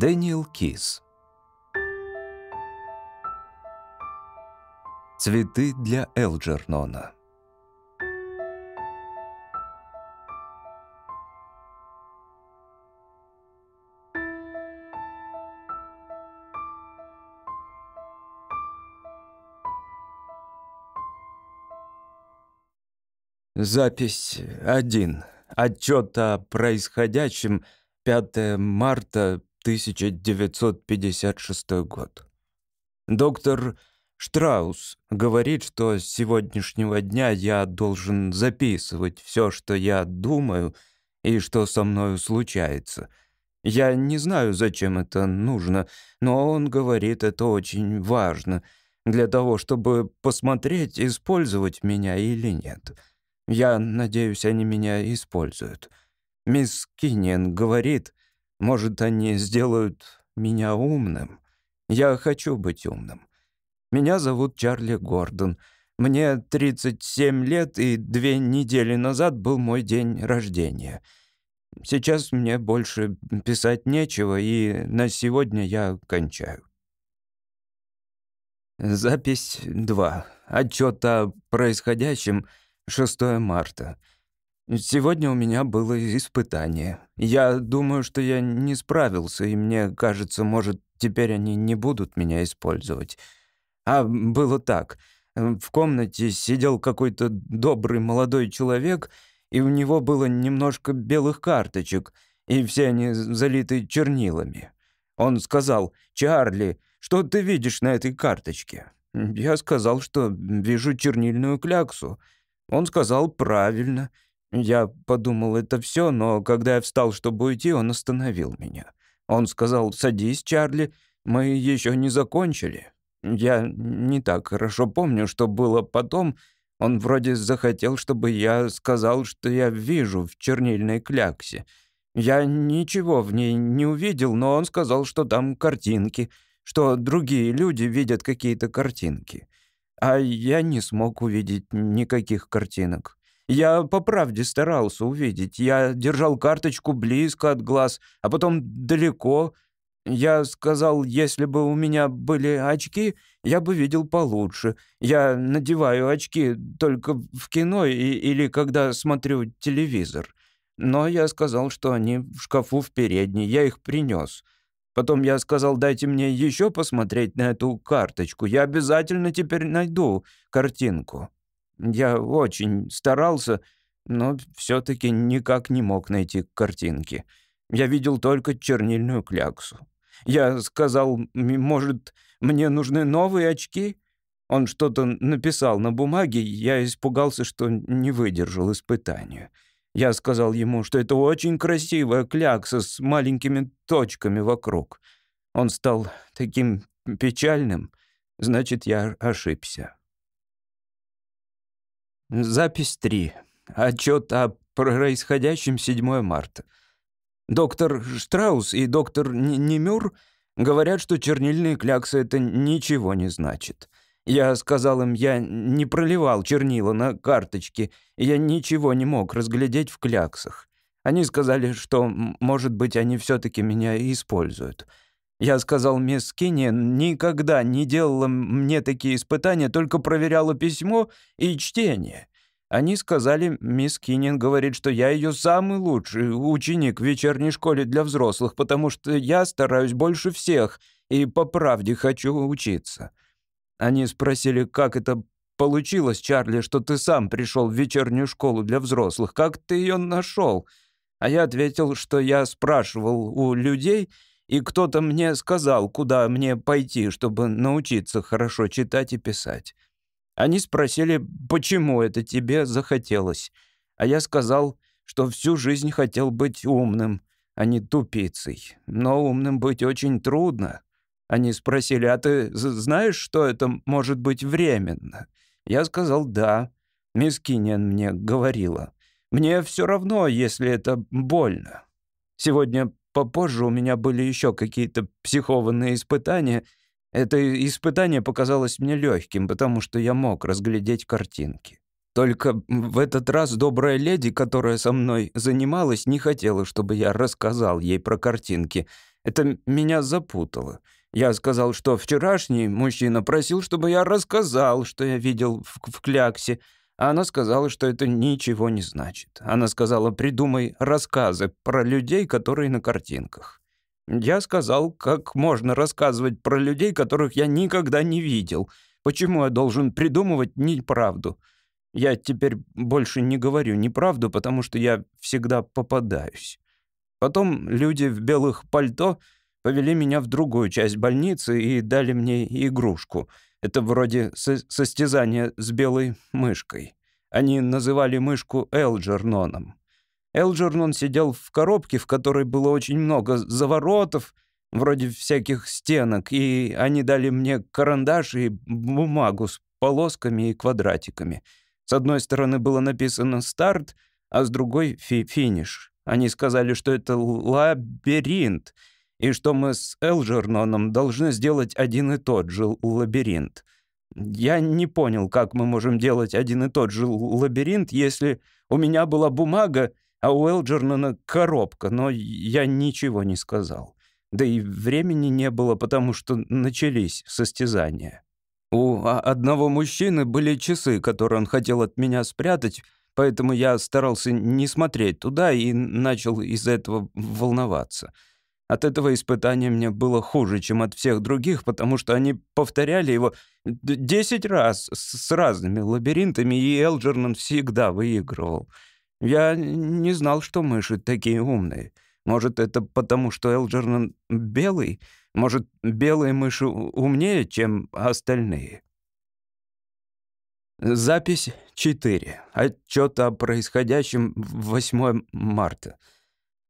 Дэниел Кис Цветы для Элджернона Запись 1. Отчет о происходящем 5 марта 1956 год. Доктор Штраус говорит, что с сегодняшнего дня я должен записывать все, что я думаю и что со мною случается. Я не знаю, зачем это нужно, но он говорит, это очень важно для того, чтобы посмотреть, использовать меня или нет. Я надеюсь, они меня используют. Мисс Киннен говорит, может, они сделают меня умным. Я хочу быть умным. Меня зовут Чарли Гордон. Мне 37 лет, и две недели назад был мой день рождения. Сейчас мне больше писать нечего, и на сегодня я кончаю. Запись 2. Отчет о происходящем — 6 марта. Сегодня у меня было испытание. Я думаю, что я не справился, и мне кажется, может, теперь они не будут меня использовать. А было так. В комнате сидел какой-то добрый молодой человек, и у него было немножко белых карточек, и все они залиты чернилами. Он сказал, «Чарли, что ты видишь на этой карточке?» Я сказал, что вижу чернильную кляксу. Он сказал правильно. Я подумал, это все, но когда я встал, чтобы уйти, он остановил меня. Он сказал, садись, Чарли, мы еще не закончили. Я не так хорошо помню, что было потом. Он вроде захотел, чтобы я сказал, что я вижу в чернильной кляксе. Я ничего в ней не увидел, но он сказал, что там картинки, что другие люди видят какие-то картинки. А я не смог увидеть никаких картинок. Я по правде старался увидеть. Я держал карточку близко от глаз, а потом далеко. Я сказал, если бы у меня были очки, я бы видел получше. Я надеваю очки только в кино и, или когда смотрю телевизор. Но я сказал, что они в шкафу в передней, я их принес. Потом я сказал, дайте мне еще посмотреть на эту карточку. Я обязательно теперь найду картинку. Я очень старался, но все-таки никак не мог найти картинки. Я видел только чернильную кляксу. Я сказал, может, мне нужны новые очки? Он что-то написал на бумаге, я испугался, что не выдержал испытания. Я сказал ему, что это очень красивая клякса с маленькими точками вокруг. Он стал таким печальным, значит, я ошибся. Запись 3. Отчет о происходящем 7 марта. Доктор Штраус и доктор Немюр говорят, что чернильные кляксы — это ничего не значит. Я сказал им, я не проливал чернила на карточке, я ничего не мог разглядеть в кляксах. Они сказали, что, может быть, они все таки меня используют. Я сказал мисс Кинни, никогда не делала мне такие испытания, только проверяла письмо и чтение. Они сказали, мисс Киннин говорит, что я ее самый лучший ученик в вечерней школе для взрослых, потому что я стараюсь больше всех и по правде хочу учиться. Они спросили, как это получилось, Чарли, что ты сам пришел в вечернюю школу для взрослых. Как ты ее нашел? А я ответил, что я спрашивал у людей, и кто-то мне сказал, куда мне пойти, чтобы научиться хорошо читать и писать. Они спросили, почему это тебе захотелось. А я сказал, что всю жизнь хотел быть умным, а не тупицей. Но умным быть очень трудно. Они спросили, а ты знаешь, что это может быть временно? Я сказал, да. Мисс Кинен мне говорила. Мне все равно, если это больно. Сегодня попозже у меня были еще какие-то психованные испытания. Это испытание показалось мне легким, потому что я мог разглядеть картинки. Только в этот раз добрая леди, которая со мной занималась, не хотела, чтобы я рассказал ей про картинки — Это меня запутало. Я сказал, что вчерашний мужчина просил, чтобы я рассказал, что я видел в, в кляксе, она сказала, что это ничего не значит. Она сказала, придумай рассказы про людей, которые на картинках. Я сказал, как можно рассказывать про людей, которых я никогда не видел. Почему я должен придумывать неправду? Я теперь больше не говорю неправду, потому что я всегда попадаюсь. Потом люди в белых пальто повели меня в другую часть больницы и дали мне игрушку — это вроде со состязания с белой мышкой. Они называли мышку Элджерноном. Элджернон сидел в коробке, в которой было очень много заворотов, вроде всяких стенок, и они дали мне карандаш и бумагу с полосками и квадратиками. С одной стороны было написано «старт», а с другой фи «финиш». Они сказали, что это лабиринт — и что мы с Элджерноном должны сделать один и тот же лабиринт. Я не понял, как мы можем делать один и тот же лабиринт, если у меня была бумага, а у Элджернона коробка, но я ничего не сказал. Да и времени не было, потому что начались состязания. У одного мужчины были часы, которые он хотел от меня спрятать, поэтому я старался не смотреть туда и начал из-за этого волноваться — от этого испытания мне было хуже, чем от всех других, потому что они повторяли его десять раз с разными лабиринтами, и Элджернон всегда выигрывал. Я не знал, что мыши такие умные. Может, это потому, что Элджернон белый? Может, белые мыши умнее, чем остальные? Запись 4. Отчет о происходящем 8 марта.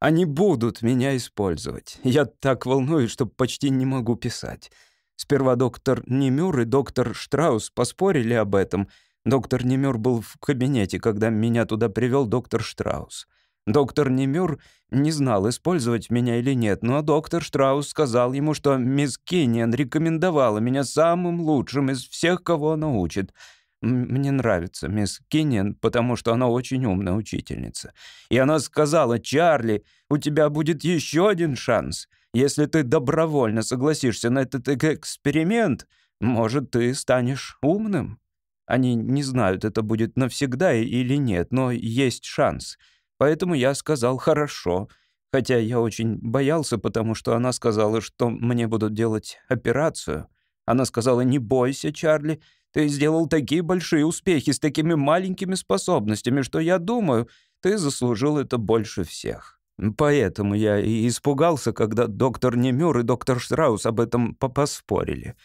Они будут меня использовать. Я так волнуюсь, что почти не могу писать. Сперва доктор Немюр и доктор Штраус поспорили об этом. Доктор Немюр был в кабинете, когда меня туда привел доктор Штраус. Доктор Немюр не знал, использовать меня или нет, но доктор Штраус сказал ему, что мисс Кинниан рекомендовала меня самым лучшим из всех, кого она учит — мне нравится мисс Кинниан, потому что она очень умная учительница. И она сказала, Чарли, у тебя будет еще один шанс. Если ты добровольно согласишься на этот эксперимент, может, ты станешь умным. Они не знают, это будет навсегда или нет, но есть шанс. Поэтому я сказал «хорошо», хотя я очень боялся, потому что она сказала, что мне будут делать операцию. Она сказала «не бойся, Чарли», ты сделал такие большие успехи с такими маленькими способностями, что я думаю, ты заслужил это больше всех. Поэтому я и испугался, когда доктор Немюр и доктор Штраус об этом поспорили.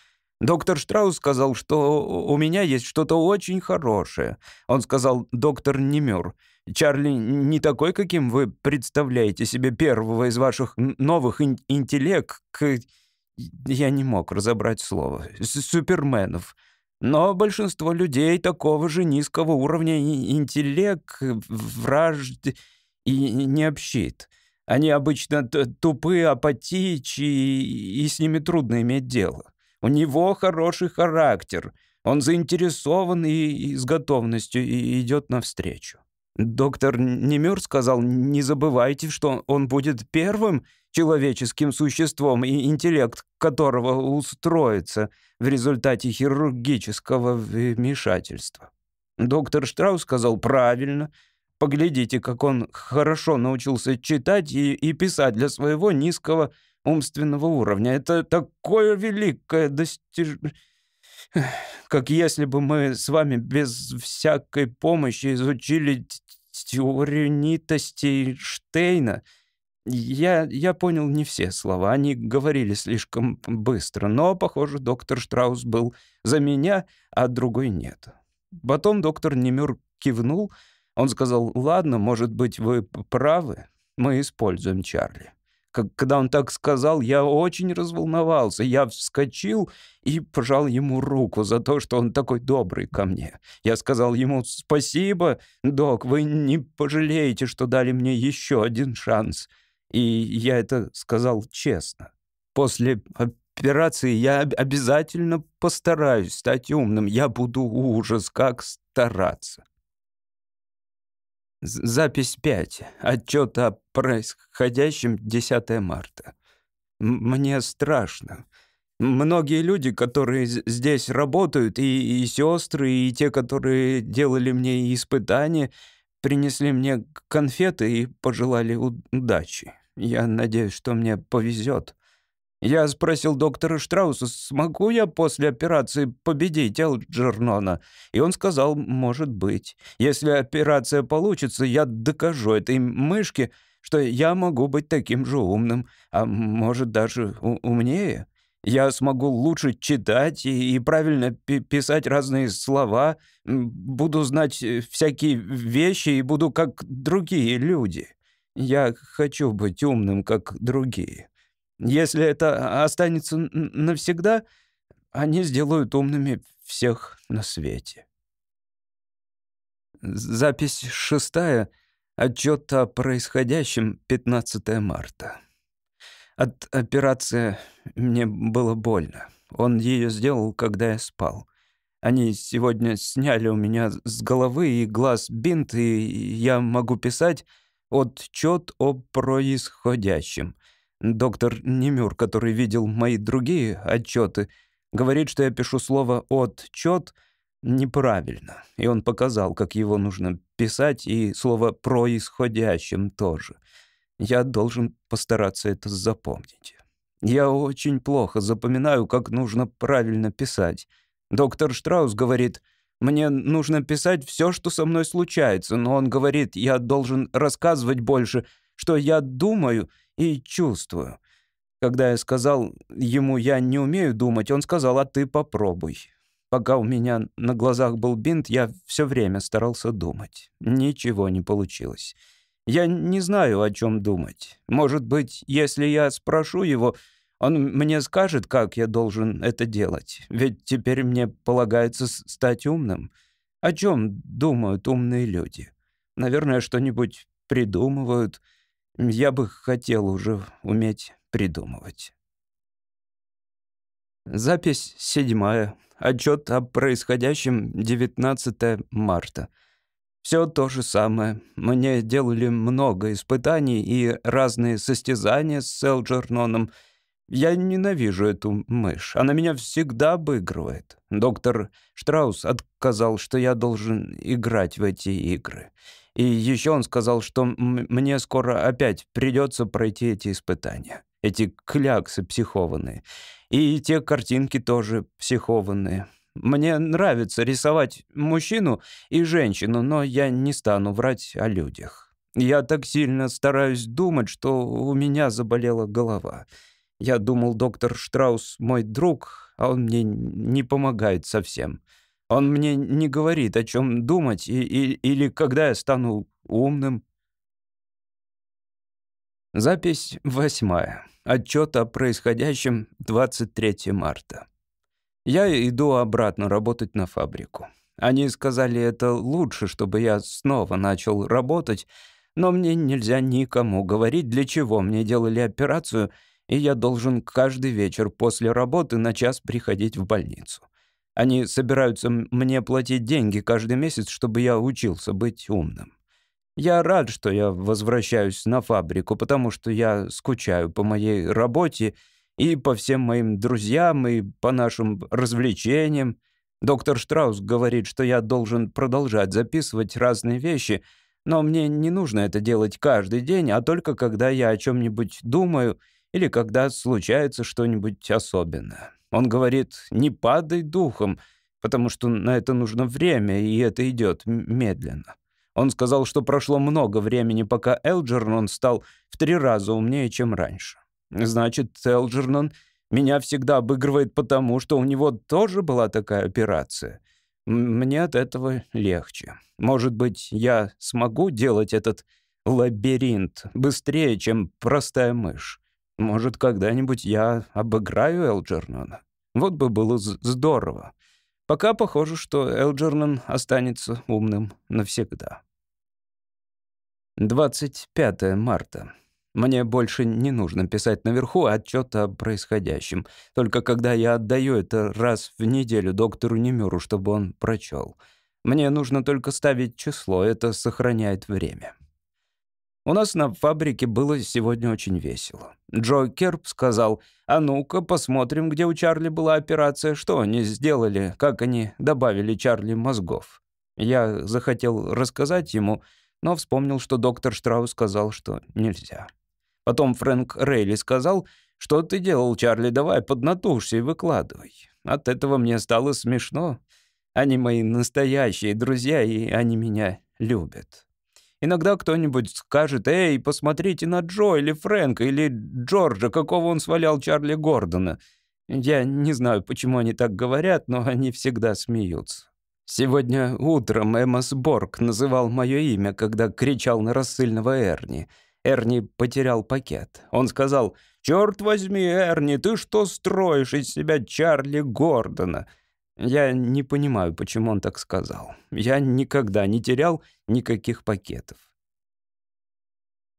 Доктор Штраус сказал, что у меня есть что-то очень хорошее. Он сказал, доктор Немюр, Чарли не такой, каким вы представляете себе первого из ваших новых ин интеллект... Я не мог разобрать слово. Суперменов. Но большинство людей такого же низкого уровня интеллект, вражд и не общит. Они обычно тупые, апатичи, и с ними трудно иметь дело. У него хороший характер, он заинтересован и, и с готовностью и идет навстречу. Доктор Немюр сказал, не забывайте, что он будет первым человеческим существом, и интеллект которого устроится в результате хирургического вмешательства. Доктор Штраус сказал правильно. Поглядите, как он хорошо научился читать и, и писать для своего низкого умственного уровня. Это такое великое достижение как если бы мы с вами без всякой помощи изучили теорию нитостей Штейна. Я, я понял не все слова, они говорили слишком быстро, но, похоже, доктор Штраус был за меня, а другой нет. Потом доктор Немюр кивнул, он сказал, «Ладно, может быть, вы правы, мы используем Чарли». Когда он так сказал, я очень разволновался. Я вскочил и пожал ему руку за то, что он такой добрый ко мне. Я сказал ему «Спасибо, док, вы не пожалеете, что дали мне еще один шанс». И я это сказал честно. После операции я обязательно постараюсь стать умным. Я буду ужас как стараться. Запись 5. Отчет о происходящем 10 марта. Мне страшно. Многие люди, которые здесь работают, и, и сестры, и те, которые делали мне испытания, принесли мне конфеты и пожелали удачи. Я надеюсь, что мне повезет. Я спросил доктора Штрауса, смогу я после операции победить Элджернона, и он сказал, может быть. Если операция получится, я докажу этой мышке, что я могу быть таким же умным, а может даже умнее. Я смогу лучше читать и, и правильно писать разные слова, буду знать э, всякие вещи и буду как другие люди. Я хочу быть умным, как другие. Если это останется навсегда, они сделают умными всех на свете. Запись шестая. Отчет о происходящем 15 марта. От операции мне было больно. Он ее сделал, когда я спал. Они сегодня сняли у меня с головы и глаз бинт, и я могу писать отчет о происходящем. Доктор Немюр, который видел мои другие отчеты, говорит, что я пишу слово «отчет» неправильно. И он показал, как его нужно писать, и слово «происходящим» тоже — я должен постараться это запомнить. Я очень плохо запоминаю, как нужно правильно писать. Доктор Штраус говорит, мне нужно писать все, что со мной случается, но он говорит, я должен рассказывать больше, что я думаю и чувствую. Когда я сказал ему, я не умею думать, он сказал, а ты попробуй. Пока у меня на глазах был бинт, я все время старался думать. Ничего не получилось. Я не знаю, о чем думать. Может быть, если я спрошу его, он мне скажет, как я должен это делать. Ведь теперь мне полагается стать умным. О чем думают умные люди? Наверное, что-нибудь придумывают. Я бы хотел уже уметь придумывать. Запись седьмая. Отчет о происходящем 19 марта. Все то же самое. Мне делали много испытаний и разные состязания с Селджерноном. Я ненавижу эту мышь. Она меня всегда обыгрывает. Доктор Штраус отказал, что я должен играть в эти игры. И еще он сказал, что мне скоро опять придется пройти эти испытания. Эти кляксы психованные. И те картинки тоже психованные. Мне нравится рисовать мужчину и женщину, но я не стану врать о людях. Я так сильно стараюсь думать, что у меня заболела голова. Я думал, доктор Штраус мой друг, а он мне не помогает совсем. Он мне не говорит, о чем думать, и, и, или когда я стану умным. Запись восьмая. Отчет о происходящем 23 марта. Я иду обратно работать на фабрику. Они сказали, это лучше, чтобы я снова начал работать, но мне нельзя никому говорить, для чего мне делали операцию, и я должен каждый вечер после работы на час приходить в больницу. Они собираются мне платить деньги каждый месяц, чтобы я учился быть умным. Я рад, что я возвращаюсь на фабрику, потому что я скучаю по моей работе и по всем моим друзьям, и по нашим развлечениям. Доктор Штраус говорит, что я должен продолжать записывать разные вещи, но мне не нужно это делать каждый день, а только когда я о чем-нибудь думаю или когда случается что-нибудь особенное. Он говорит, не падай духом, потому что на это нужно время, и это идет медленно. Он сказал, что прошло много времени, пока Элджернон стал в три раза умнее, чем раньше. Значит, Элджернон меня всегда обыгрывает потому, что у него тоже была такая операция. Мне от этого легче. Может быть, я смогу делать этот лабиринт быстрее, чем простая мышь. Может, когда-нибудь я обыграю Элджернона. Вот бы было здорово. Пока похоже, что Элджернон останется умным навсегда. 25 марта. Мне больше не нужно писать наверху отчет о происходящем. Только когда я отдаю это раз в неделю доктору Немюру, чтобы он прочел. Мне нужно только ставить число, это сохраняет время. У нас на фабрике было сегодня очень весело. Джо Керп сказал, а ну-ка посмотрим, где у Чарли была операция, что они сделали, как они добавили Чарли мозгов. Я захотел рассказать ему, но вспомнил, что доктор Штраус сказал, что нельзя. Потом Фрэнк Рейли сказал, что ты делал, Чарли, давай поднатужься и выкладывай. От этого мне стало смешно. Они мои настоящие друзья, и они меня любят. Иногда кто-нибудь скажет, «Эй, посмотрите на Джо или Фрэнка или Джорджа, какого он свалял Чарли Гордона». Я не знаю, почему они так говорят, но они всегда смеются. Сегодня утром Эммас Борг называл мое имя, когда кричал на рассыльного Эрни. Эрни потерял пакет. Он сказал, «Черт возьми, Эрни, ты что строишь из себя Чарли Гордона?» Я не понимаю, почему он так сказал. Я никогда не терял никаких пакетов.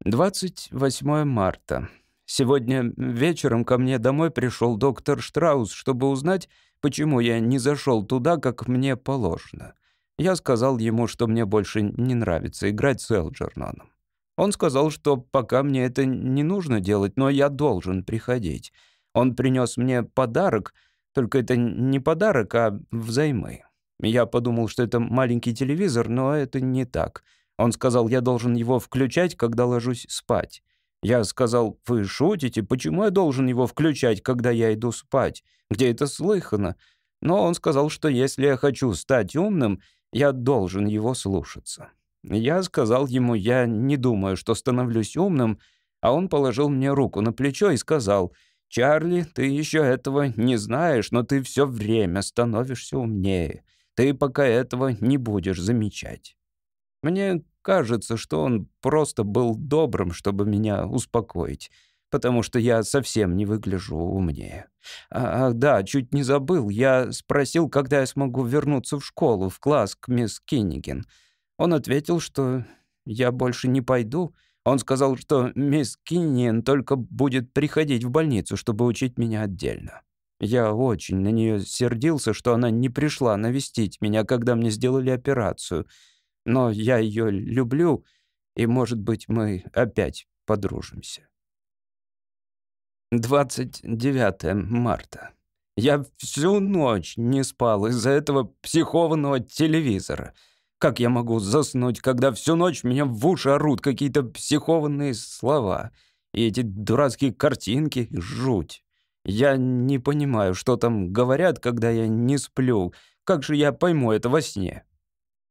28 марта. Сегодня вечером ко мне домой пришел доктор Штраус, чтобы узнать, почему я не зашел туда, как мне положено. Я сказал ему, что мне больше не нравится играть с Элджерноном. Он сказал, что пока мне это не нужно делать, но я должен приходить. Он принес мне подарок — только это не подарок, а взаймы. Я подумал, что это маленький телевизор, но это не так. Он сказал, я должен его включать, когда ложусь спать. Я сказал, вы шутите? Почему я должен его включать, когда я иду спать? Где это слыхано? Но он сказал, что если я хочу стать умным, я должен его слушаться. Я сказал ему, я не думаю, что становлюсь умным, а он положил мне руку на плечо и сказал — «Чарли, ты еще этого не знаешь, но ты все время становишься умнее. Ты пока этого не будешь замечать». Мне кажется, что он просто был добрым, чтобы меня успокоить, потому что я совсем не выгляжу умнее. Ах, да, чуть не забыл. Я спросил, когда я смогу вернуться в школу, в класс к мисс Кинниген. Он ответил, что я больше не пойду, он сказал, что мисс Кинниен только будет приходить в больницу, чтобы учить меня отдельно. Я очень на нее сердился, что она не пришла навестить меня, когда мне сделали операцию. Но я ее люблю, и, может быть, мы опять подружимся. 29 марта. Я всю ночь не спал из-за этого психованного телевизора — как я могу заснуть, когда всю ночь меня в уши орут какие-то психованные слова? И эти дурацкие картинки — жуть. Я не понимаю, что там говорят, когда я не сплю. Как же я пойму это во сне?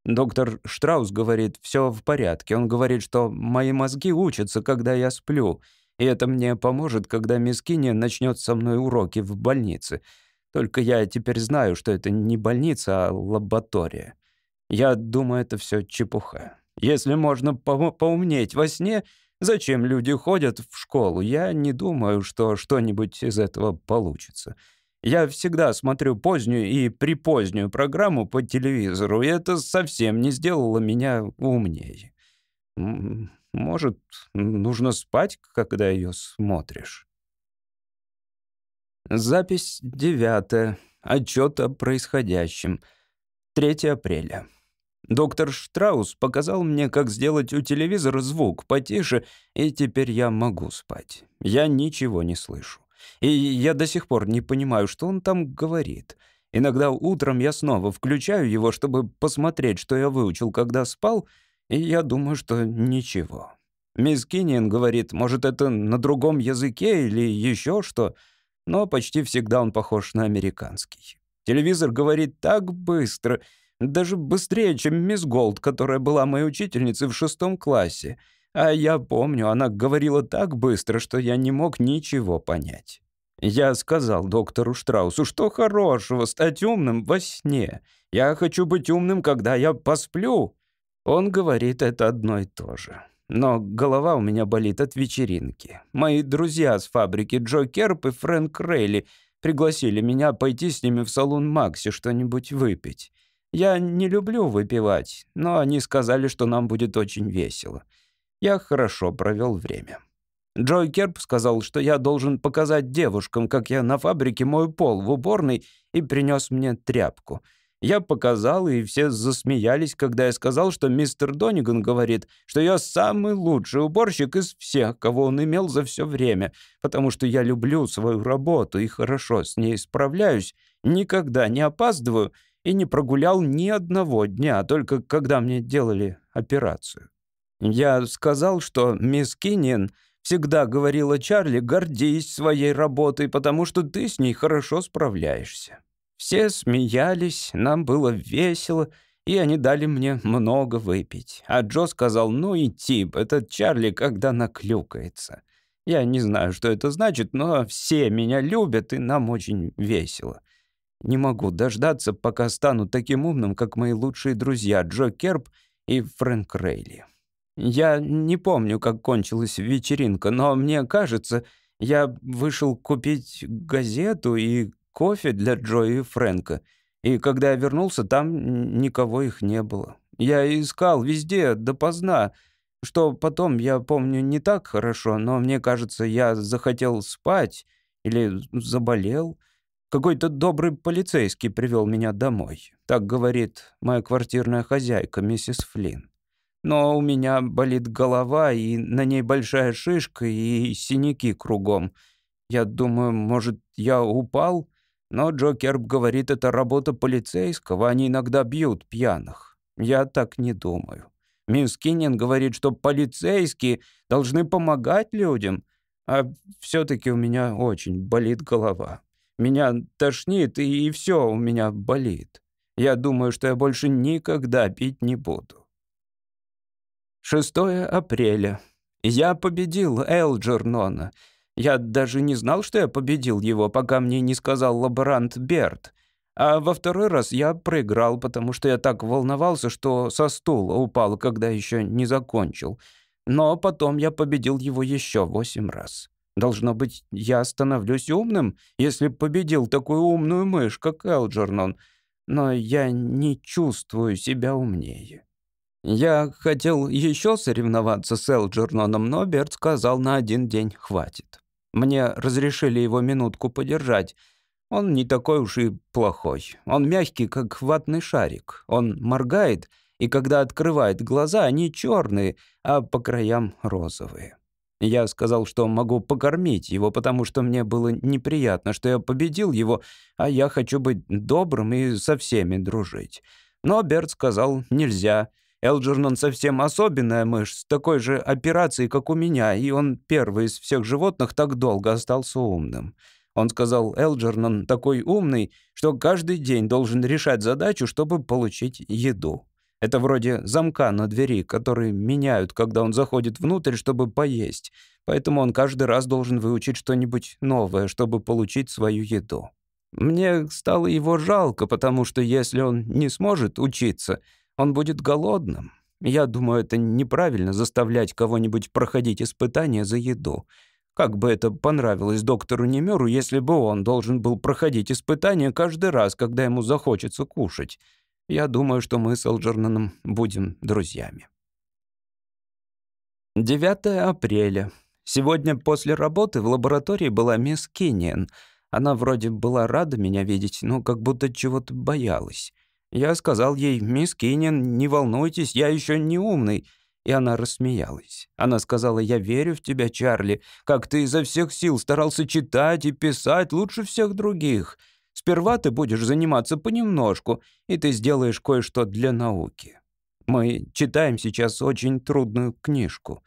Доктор Штраус говорит, все в порядке. Он говорит, что мои мозги учатся, когда я сплю. И это мне поможет, когда мисс Кинни начнет со мной уроки в больнице. Только я теперь знаю, что это не больница, а лаборатория. Я думаю, это все чепуха. Если можно по поумнеть во сне, зачем люди ходят в школу? Я не думаю, что что-нибудь из этого получится. Я всегда смотрю позднюю и припозднюю программу по телевизору, и это совсем не сделало меня умнее. Может, нужно спать, когда ее смотришь? Запись девятая. Отчет о происходящем. 3 апреля. Доктор Штраус показал мне, как сделать у телевизора звук потише, и теперь я могу спать. Я ничего не слышу. И я до сих пор не понимаю, что он там говорит. Иногда утром я снова включаю его, чтобы посмотреть, что я выучил, когда спал, и я думаю, что ничего. Мисс Кинниан говорит, может, это на другом языке или еще что, но почти всегда он похож на американский. Телевизор говорит так быстро — даже быстрее, чем мисс Голд, которая была моей учительницей в шестом классе. А я помню, она говорила так быстро, что я не мог ничего понять. Я сказал доктору Штраусу, что хорошего стать умным во сне. Я хочу быть умным, когда я посплю. Он говорит это одно и то же. Но голова у меня болит от вечеринки. Мои друзья с фабрики Джо Керп и Фрэнк Рейли пригласили меня пойти с ними в салон Макси что-нибудь выпить. Я не люблю выпивать, но они сказали, что нам будет очень весело. Я хорошо провел время. Джой Керп сказал, что я должен показать девушкам, как я на фабрике мою пол в уборной, и принес мне тряпку. Я показал, и все засмеялись, когда я сказал, что мистер Дониган говорит, что я самый лучший уборщик из всех, кого он имел за все время, потому что я люблю свою работу и хорошо с ней справляюсь, никогда не опаздываю и не прогулял ни одного дня, только когда мне делали операцию. Я сказал, что мисс Кинниан всегда говорила Чарли, гордись своей работой, потому что ты с ней хорошо справляешься. Все смеялись, нам было весело, и они дали мне много выпить. А Джо сказал, ну и тип, этот Чарли, когда наклюкается. Я не знаю, что это значит, но все меня любят, и нам очень весело. Не могу дождаться, пока стану таким умным, как мои лучшие друзья Джо Керп и Фрэнк Рейли. Я не помню, как кончилась вечеринка, но мне кажется, я вышел купить газету и кофе для Джо и Фрэнка. И когда я вернулся, там никого их не было. Я искал везде, допоздна, что потом, я помню, не так хорошо, но мне кажется, я захотел спать или заболел. Какой-то добрый полицейский привел меня домой. Так говорит моя квартирная хозяйка, миссис Флинн. Но у меня болит голова, и на ней большая шишка и синяки кругом. Я думаю, может, я упал? Но Джо Керб говорит, это работа полицейского, они иногда бьют пьяных. Я так не думаю. Мисс Киннин говорит, что полицейские должны помогать людям, а все-таки у меня очень болит голова. Меня тошнит, и, и все у меня болит. Я думаю, что я больше никогда пить не буду. 6 апреля. Я победил Элджернона — я даже не знал, что я победил его, пока мне не сказал лаборант Берт. А во второй раз я проиграл, потому что я так волновался, что со стула упал, когда еще не закончил. Но потом я победил его еще восемь раз. Должно быть, я становлюсь умным, если победил такую умную мышь, как Элджернон. Но я не чувствую себя умнее. Я хотел еще соревноваться с Элджерноном, но Берт сказал, на один день хватит. Мне разрешили его минутку подержать. Он не такой уж и плохой. Он мягкий, как ватный шарик. Он моргает, и когда открывает глаза, они черные, а по краям розовые. Я сказал, что могу покормить его, потому что мне было неприятно, что я победил его, а я хочу быть добрым и со всеми дружить. Но Берт сказал «нельзя». Элджернон совсем особенная мышь, с такой же операцией, как у меня, и он первый из всех животных так долго остался умным. Он сказал, Элджернон такой умный, что каждый день должен решать задачу, чтобы получить еду. Это вроде замка на двери, который меняют, когда он заходит внутрь, чтобы поесть. Поэтому он каждый раз должен выучить что-нибудь новое, чтобы получить свою еду. Мне стало его жалко, потому что если он не сможет учиться, он будет голодным. Я думаю, это неправильно заставлять кого-нибудь проходить испытания за еду. Как бы это понравилось доктору Немеру, если бы он должен был проходить испытания каждый раз, когда ему захочется кушать. Я думаю, что мы с Элджернаном будем друзьями. 9 апреля. Сегодня после работы в лаборатории была мисс Кинниан. Она вроде была рада меня видеть, но как будто чего-то боялась. Я сказал ей, «Мисс Киннин, не волнуйтесь, я еще не умный». И она рассмеялась. Она сказала, «Я верю в тебя, Чарли, как ты изо всех сил старался читать и писать лучше всех других. Сперва ты будешь заниматься понемножку, и ты сделаешь кое-что для науки. Мы читаем сейчас очень трудную книжку.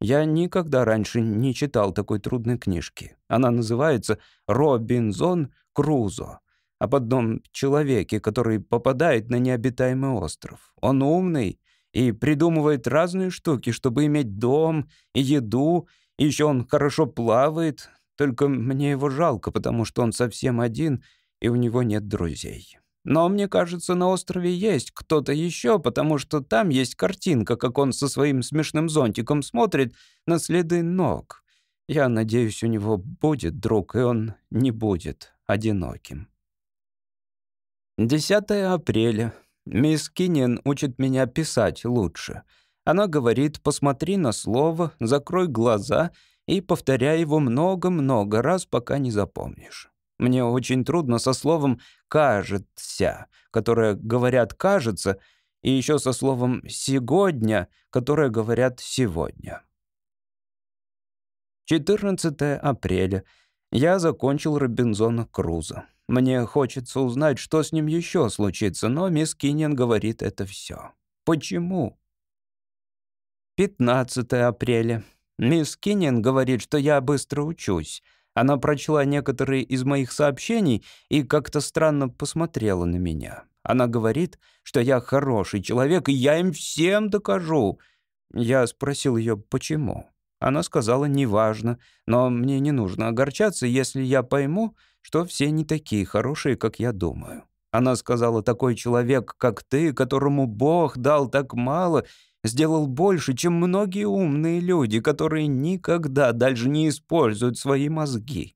Я никогда раньше не читал такой трудной книжки. Она называется «Робинзон Крузо» об одном человеке, который попадает на необитаемый остров. Он умный и придумывает разные штуки, чтобы иметь дом и еду, и еще он хорошо плавает. Только мне его жалко, потому что он совсем один, и у него нет друзей. Но мне кажется, на острове есть кто-то еще, потому что там есть картинка, как он со своим смешным зонтиком смотрит на следы ног. Я надеюсь, у него будет друг, и он не будет одиноким. 10 апреля. Мисс Киннин учит меня писать лучше. Она говорит, посмотри на слово, закрой глаза и повторяй его много-много раз, пока не запомнишь. Мне очень трудно со словом «кажется», которое говорят «кажется», и еще со словом «сегодня», которое говорят «сегодня». 14 апреля. Я закончил Робинзона Круза. Мне хочется узнать, что с ним еще случится, но мисс Киннин говорит это все. Почему? 15 апреля. Мисс Киннин говорит, что я быстро учусь. Она прочла некоторые из моих сообщений и как-то странно посмотрела на меня. Она говорит, что я хороший человек, и я им всем докажу. Я спросил ее, почему. Она сказала, неважно, но мне не нужно огорчаться, если я пойму, что все не такие хорошие, как я думаю. Она сказала, такой человек, как ты, которому Бог дал так мало, сделал больше, чем многие умные люди, которые никогда дальше не используют свои мозги.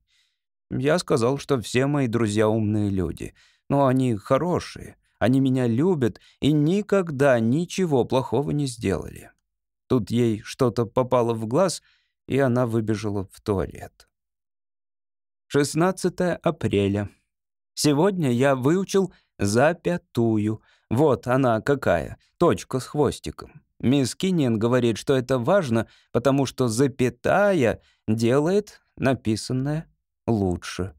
Я сказал, что все мои друзья умные люди, но они хорошие, они меня любят и никогда ничего плохого не сделали. Тут ей что-то попало в глаз, и она выбежала в туалет. 16 апреля. Сегодня я выучил запятую. Вот она какая, точка с хвостиком. Мисс Киннин говорит, что это важно, потому что запятая делает написанное лучше.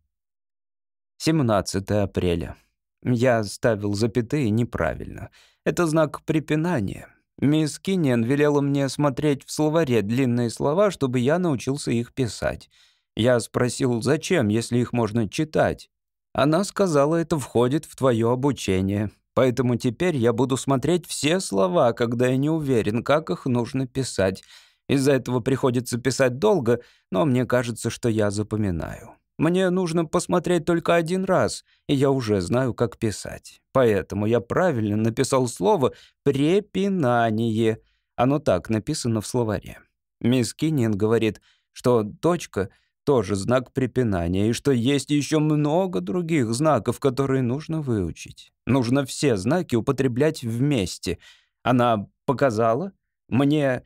17 апреля. Я ставил запятые неправильно. Это знак препинания. Мисс Кинниан велела мне смотреть в словаре длинные слова, чтобы я научился их писать. Я спросил, зачем, если их можно читать. Она сказала, это входит в твое обучение. Поэтому теперь я буду смотреть все слова, когда я не уверен, как их нужно писать. Из-за этого приходится писать долго, но мне кажется, что я запоминаю. Мне нужно посмотреть только один раз, и я уже знаю, как писать. Поэтому я правильно написал слово «препинание». Оно так написано в словаре. Мисс Киннин говорит, что точка тоже знак препинания, и что есть еще много других знаков, которые нужно выучить. Нужно все знаки употреблять вместе. Она показала мне,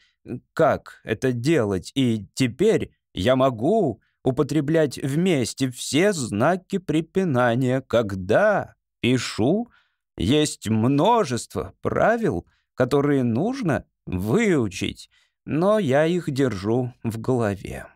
как это делать, и теперь я могу употреблять вместе все знаки препинания, когда пишу, есть множество правил, которые нужно выучить, но я их держу в голове.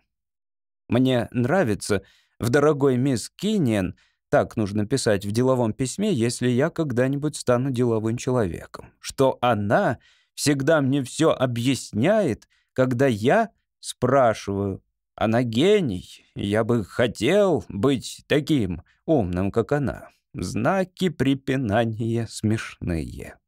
Мне нравится в «Дорогой мисс Кинниан» так нужно писать в деловом письме, если я когда-нибудь стану деловым человеком, что она всегда мне все объясняет, когда я спрашиваю, она гений. Я бы хотел быть таким умным, как она. Знаки препинания смешные.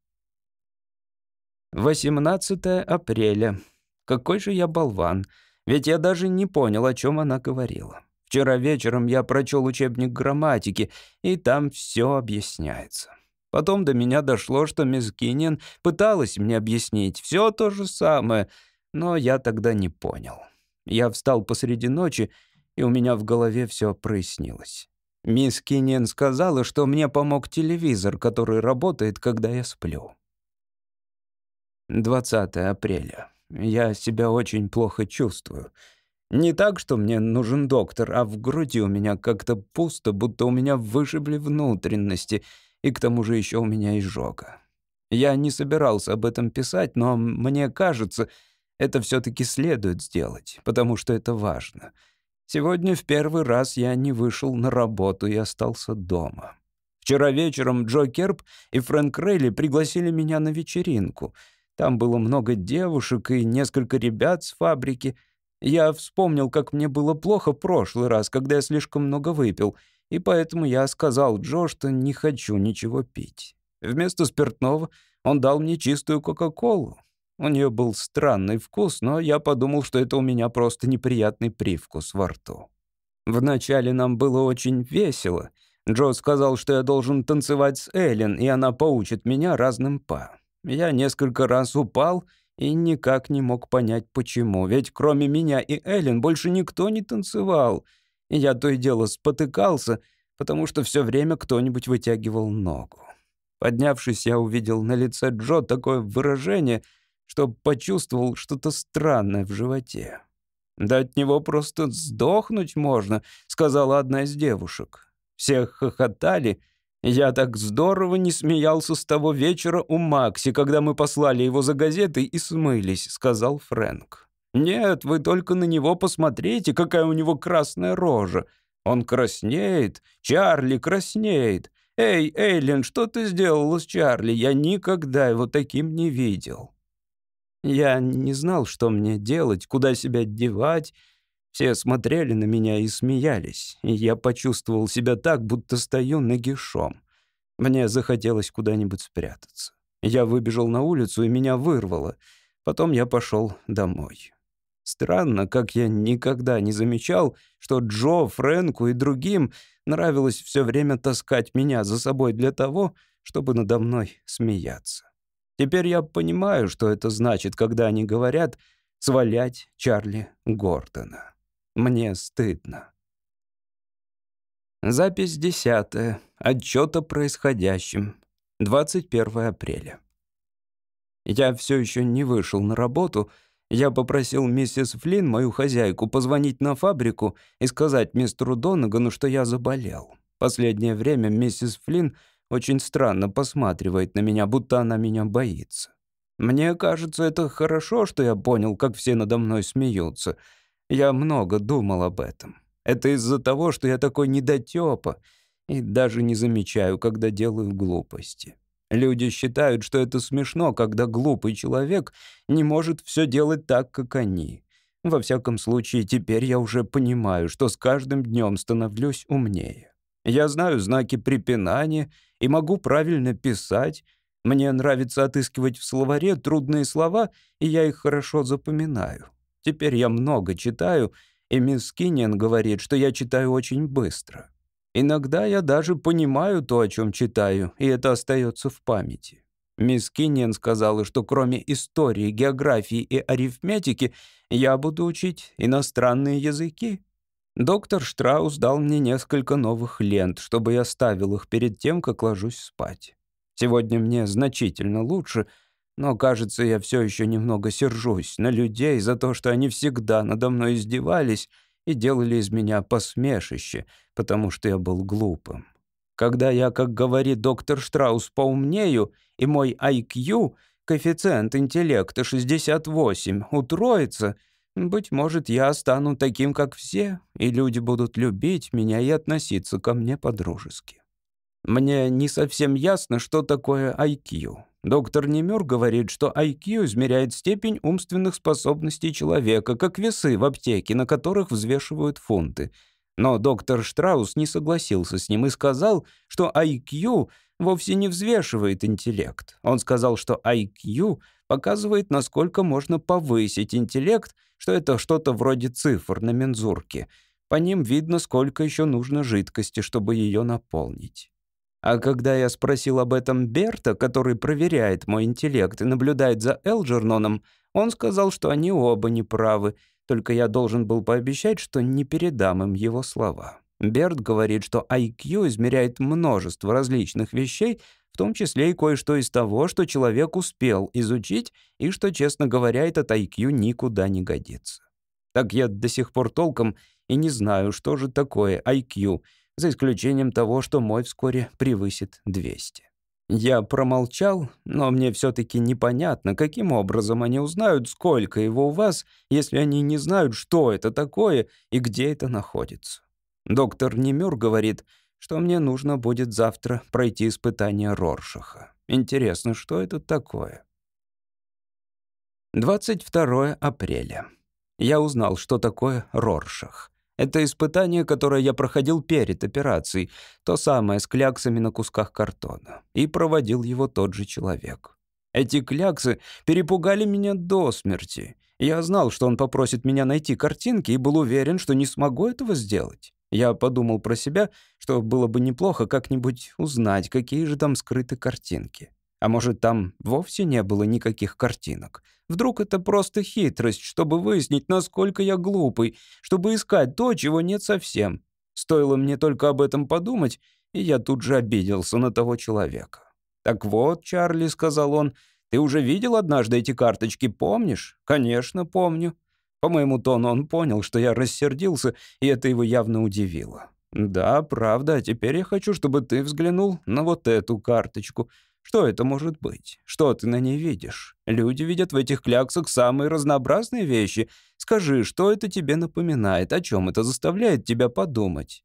18 апреля. Какой же я болван. Ведь я даже не понял, о чем она говорила. Вчера вечером я прочел учебник грамматики, и там все объясняется. Потом до меня дошло, что мисс Киннин пыталась мне объяснить все то же самое, но я тогда не понял. Я встал посреди ночи, и у меня в голове все прояснилось. Мисс Кинен сказала, что мне помог телевизор, который работает, когда я сплю. 20 апреля. Я себя очень плохо чувствую. Не так, что мне нужен доктор, а в груди у меня как-то пусто, будто у меня вышибли внутренности, и к тому же еще у меня изжога. Я не собирался об этом писать, но мне кажется, это все-таки следует сделать, потому что это важно. Сегодня в первый раз я не вышел на работу и остался дома. Вчера вечером Джо Керп и Фрэнк Рейли пригласили меня на вечеринку. Там было много девушек и несколько ребят с фабрики. Я вспомнил, как мне было плохо прошлый раз, когда я слишком много выпил, и поэтому я сказал Джо, что не хочу ничего пить. Вместо спиртного он дал мне чистую Кока-Колу. У нее был странный вкус, но я подумал, что это у меня просто неприятный привкус во рту. Вначале нам было очень весело. Джо сказал, что я должен танцевать с Эллен, и она поучит меня разным па. Я несколько раз упал и никак не мог понять, почему. Ведь кроме меня и Эллен больше никто не танцевал. И я то и дело спотыкался, потому что все время кто-нибудь вытягивал ногу. Поднявшись, я увидел на лице Джо такое выражение — что почувствовал что-то странное в животе. «Да от него просто сдохнуть можно», — сказала одна из девушек. Все хохотали. Я так здорово не смеялся с того вечера у Макси, когда мы послали его за газетой и смылись», — сказал Фрэнк. «Нет, вы только на него посмотрите, какая у него красная рожа. Он краснеет, Чарли краснеет. Эй, Эйлин, что ты сделала с Чарли? Я никогда его таким не видел». Я не знал, что мне делать, куда себя девать. Все смотрели на меня и смеялись, и я почувствовал себя так, будто стою нагишом. Мне захотелось куда-нибудь спрятаться. Я выбежал на улицу, и меня вырвало. Потом я пошел домой. Странно, как я никогда не замечал, что Джо, Фрэнку и другим нравилось все время таскать меня за собой для того, чтобы надо мной смеяться. Теперь я понимаю, что это значит, когда они говорят «свалять Чарли Гордона». Мне стыдно. Запись десятая. Отчет о происходящем. 21 апреля. Я все еще не вышел на работу. Я попросил миссис Флинн, мою хозяйку, позвонить на фабрику и сказать мистеру Донагану, что я заболел. Последнее время миссис Флинн очень странно посматривает на меня, будто она меня боится. Мне кажется, это хорошо, что я понял, как все надо мной смеются. Я много думал об этом. Это из-за того, что я такой недотёпа и даже не замечаю, когда делаю глупости. Люди считают, что это смешно, когда глупый человек не может все делать так, как они. Во всяком случае, теперь я уже понимаю, что с каждым днем становлюсь умнее. Я знаю знаки препинания и могу правильно писать. Мне нравится отыскивать в словаре трудные слова, и я их хорошо запоминаю. Теперь я много читаю, и мисс Кинниан говорит, что я читаю очень быстро. Иногда я даже понимаю то, о чем читаю, и это остается в памяти. Мисс Кинниан сказала, что кроме истории, географии и арифметики я буду учить иностранные языки. Доктор Штраус дал мне несколько новых лент, чтобы я ставил их перед тем, как ложусь спать. Сегодня мне значительно лучше, но, кажется, я все еще немного сержусь на людей за то, что они всегда надо мной издевались и делали из меня посмешище, потому что я был глупым. Когда я, как говорит доктор Штраус, поумнею, и мой IQ, коэффициент интеллекта 68, утроится — быть может, я стану таким, как все, и люди будут любить меня и относиться ко мне по-дружески. Мне не совсем ясно, что такое IQ. Доктор Немюр говорит, что IQ измеряет степень умственных способностей человека, как весы в аптеке, на которых взвешивают фунты. Но доктор Штраус не согласился с ним и сказал, что IQ вовсе не взвешивает интеллект. Он сказал, что IQ показывает, насколько можно повысить интеллект что это что-то вроде цифр на мензурке. По ним видно, сколько еще нужно жидкости, чтобы ее наполнить. А когда я спросил об этом Берта, который проверяет мой интеллект и наблюдает за Элджерноном, он сказал, что они оба неправы, только я должен был пообещать, что не передам им его слова. Берт говорит, что IQ измеряет множество различных вещей, в том числе и кое-что из того, что человек успел изучить и что, честно говоря, этот IQ никуда не годится. Так я до сих пор толком и не знаю, что же такое IQ, за исключением того, что мой вскоре превысит 200. Я промолчал, но мне все-таки непонятно, каким образом они узнают, сколько его у вас, если они не знают, что это такое и где это находится. Доктор Немюр говорит, что мне нужно будет завтра пройти испытание Роршаха. Интересно, что это такое? 22 апреля. Я узнал, что такое Роршах. Это испытание, которое я проходил перед операцией, то самое с кляксами на кусках картона. И проводил его тот же человек. Эти кляксы перепугали меня до смерти. Я знал, что он попросит меня найти картинки и был уверен, что не смогу этого сделать. Я подумал про себя, что было бы неплохо как-нибудь узнать, какие же там скрыты картинки. А может, там вовсе не было никаких картинок. Вдруг это просто хитрость, чтобы выяснить, насколько я глупый, чтобы искать то, чего нет совсем. Стоило мне только об этом подумать, и я тут же обиделся на того человека. «Так вот, Чарли», — сказал он, — «ты уже видел однажды эти карточки, помнишь?» «Конечно, помню». По моему тону он понял, что я рассердился, и это его явно удивило. «Да, правда. А теперь я хочу, чтобы ты взглянул на вот эту карточку. Что это может быть? Что ты на ней видишь? Люди видят в этих кляксах самые разнообразные вещи. Скажи, что это тебе напоминает? О чем это заставляет тебя подумать?»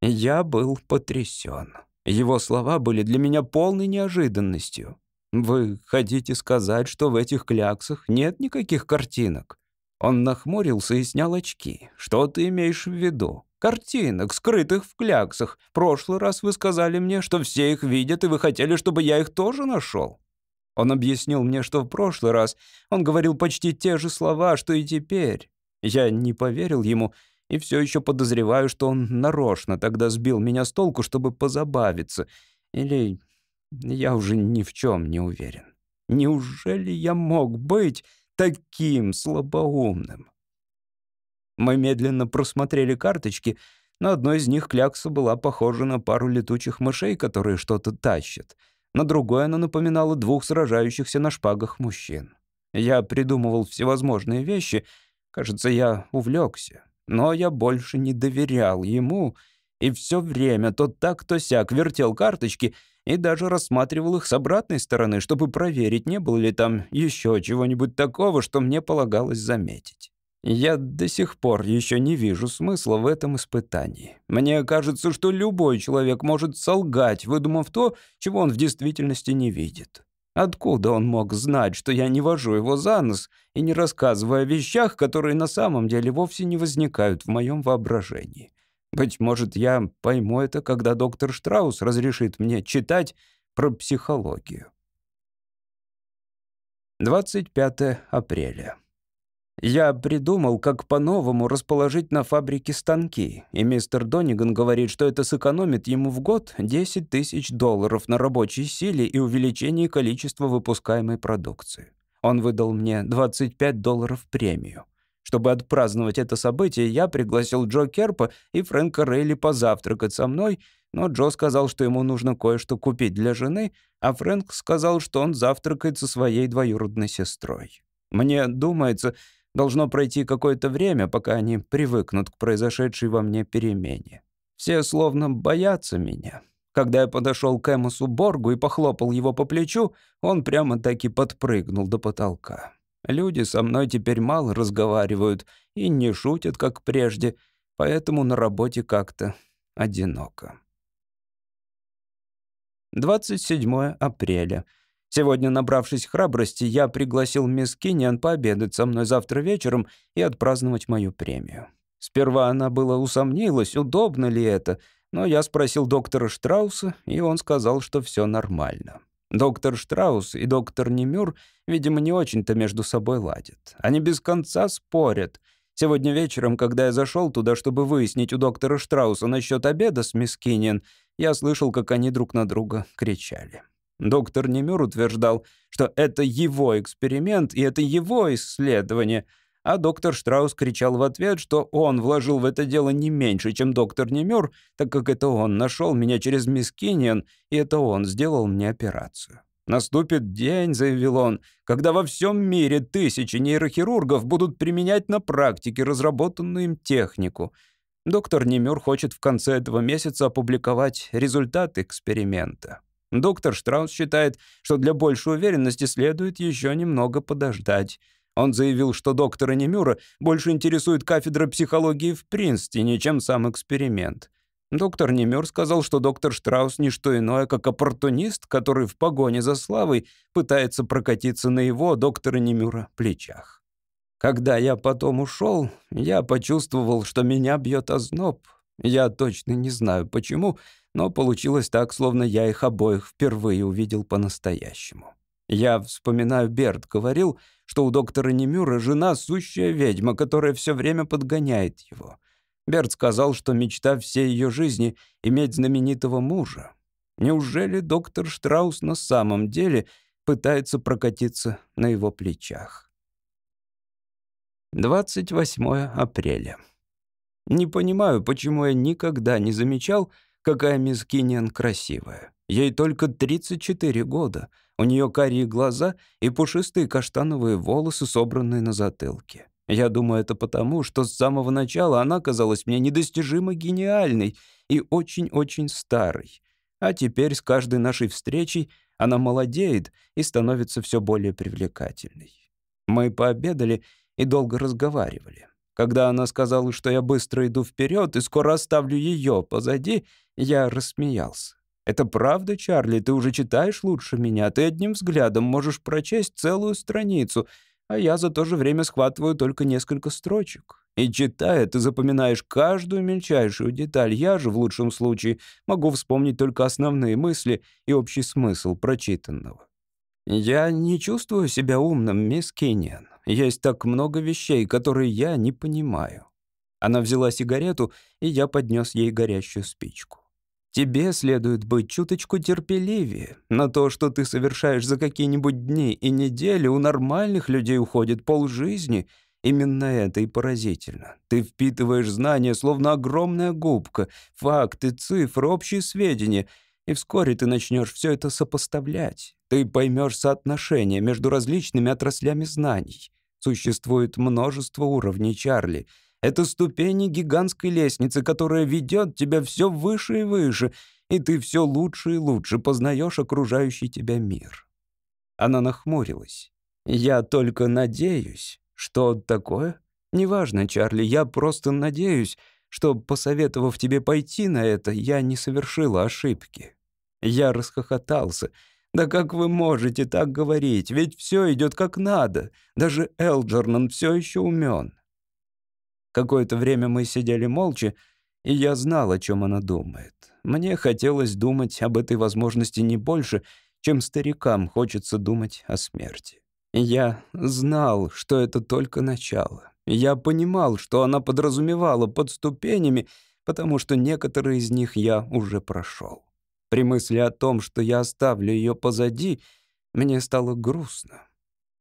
Я был потрясен. Его слова были для меня полной неожиданностью. «Вы хотите сказать, что в этих кляксах нет никаких картинок?» Он нахмурился и снял очки. «Что ты имеешь в виду?» «Картинок, скрытых в кляксах. Прошлый раз вы сказали мне, что все их видят, и вы хотели, чтобы я их тоже нашел». Он объяснил мне, что в прошлый раз он говорил почти те же слова, что и теперь. Я не поверил ему и все еще подозреваю, что он нарочно тогда сбил меня с толку, чтобы позабавиться. Или я уже ни в чем не уверен. Неужели я мог быть таким слабоумным? Мы медленно просмотрели карточки. На одной из них клякса была похожа на пару летучих мышей, которые что-то тащат. На другой она напоминала двух сражающихся на шпагах мужчин. Я придумывал всевозможные вещи. Кажется, я увлекся. Но я больше не доверял ему, и все время то так, то сяк вертел карточки и даже рассматривал их с обратной стороны, чтобы проверить, не было ли там еще чего-нибудь такого, что мне полагалось заметить. Я до сих пор еще не вижу смысла в этом испытании. Мне кажется, что любой человек может солгать, выдумав то, чего он в действительности не видит. Откуда он мог знать, что я не вожу его за нос и не рассказываю о вещах, которые на самом деле вовсе не возникают в моем воображении? Быть может, я пойму это, когда доктор Штраус разрешит мне читать про психологию. 25 апреля. Я придумал, как по-новому расположить на фабрике станки, и мистер Дониган говорит, что это сэкономит ему в год 10 тысяч долларов на рабочей силе и увеличении количества выпускаемой продукции. Он выдал мне 25 долларов премию. Чтобы отпраздновать это событие, я пригласил Джо Керпа и Фрэнка Рейли позавтракать со мной, но Джо сказал, что ему нужно кое-что купить для жены, а Фрэнк сказал, что он завтракает со своей двоюродной сестрой. Мне думается, должно пройти какое-то время, пока они привыкнут к произошедшей во мне перемене. Все словно боятся меня. Когда я подошел к Эмосу Боргу и похлопал его по плечу, он прямо-таки подпрыгнул до потолка. Люди со мной теперь мало разговаривают и не шутят, как прежде, поэтому на работе как-то одиноко. 27 апреля. Сегодня, набравшись храбрости, я пригласил мисс Кинниан пообедать со мной завтра вечером и отпраздновать мою премию. Сперва она была усомнилась, удобно ли это, но я спросил доктора Штрауса, и он сказал, что все нормально. Доктор Штраус и доктор Немюр, видимо, не очень-то между собой ладят. Они без конца спорят. Сегодня вечером, когда я зашел туда, чтобы выяснить у доктора Штрауса насчет обеда с мисс Кинниан, я слышал, как они друг на друга кричали. Доктор Немюр утверждал, что это его эксперимент и это его исследование — а доктор Штраус кричал в ответ, что он вложил в это дело не меньше, чем доктор Немюр, так как это он нашел меня через мисс Кинниан, и это он сделал мне операцию. «Наступит день», — заявил он, «когда во всем мире тысячи нейрохирургов будут применять на практике разработанную им технику. Доктор Немюр хочет в конце этого месяца опубликовать результаты эксперимента. Доктор Штраус считает, что для большей уверенности следует еще немного подождать». Он заявил, что доктора Немюра больше интересует кафедра психологии в Принстине, чем сам эксперимент. Доктор Немюр сказал, что доктор Штраус — не что иное, как оппортунист, который в погоне за славой пытается прокатиться на его, доктора Немюра, плечах. Когда я потом ушел, я почувствовал, что меня бьет озноб. Я точно не знаю, почему, но получилось так, словно я их обоих впервые увидел по-настоящему. Я вспоминаю, Берт говорил, что у доктора Немюра жена сущая ведьма, которая все время подгоняет его. Берт сказал, что мечта всей ее жизни — иметь знаменитого мужа. Неужели доктор Штраус на самом деле пытается прокатиться на его плечах? 28 апреля. Не понимаю, почему я никогда не замечал, какая мисс Кинниан красивая. Ей только 34 года — у нее карие глаза и пушистые каштановые волосы, собранные на затылке. Я думаю, это потому, что с самого начала она казалась мне недостижимо гениальной и очень-очень старой. А теперь с каждой нашей встречей она молодеет и становится все более привлекательной. Мы пообедали и долго разговаривали. Когда она сказала, что я быстро иду вперед и скоро оставлю ее позади, я рассмеялся. «Это правда, Чарли? Ты уже читаешь лучше меня. Ты одним взглядом можешь прочесть целую страницу, а я за то же время схватываю только несколько строчек. И читая, ты запоминаешь каждую мельчайшую деталь. Я же, в лучшем случае, могу вспомнить только основные мысли и общий смысл прочитанного. Я не чувствую себя умным, мисс Кинниан. Есть так много вещей, которые я не понимаю». Она взяла сигарету, и я поднес ей горящую спичку. «Тебе следует быть чуточку терпеливее. На то, что ты совершаешь за какие-нибудь дни и недели, у нормальных людей уходит полжизни. Именно это и поразительно. Ты впитываешь знания, словно огромная губка, факты, цифры, общие сведения, и вскоре ты начнешь все это сопоставлять. Ты поймешь соотношение между различными отраслями знаний. Существует множество уровней Чарли. Это ступени гигантской лестницы, которая ведет тебя все выше и выше, и ты все лучше и лучше познаешь окружающий тебя мир. Она нахмурилась. «Я только надеюсь. Что такое? Неважно, Чарли, я просто надеюсь, что, посоветовав тебе пойти на это, я не совершила ошибки». Я расхохотался — да как вы можете так говорить? Ведь все идет как надо. Даже Элджернан все еще умен. Какое-то время мы сидели молча, и я знал, о чем она думает. Мне хотелось думать об этой возможности не больше, чем старикам хочется думать о смерти. Я знал, что это только начало. Я понимал, что она подразумевала под ступенями, потому что некоторые из них я уже прошел. При мысли о том, что я оставлю ее позади, мне стало грустно.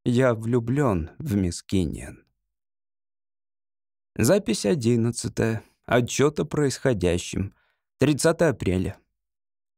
Я влюблен в мисс Кинниан. Запись одиннадцатая. Отчет о происходящем. 30 апреля.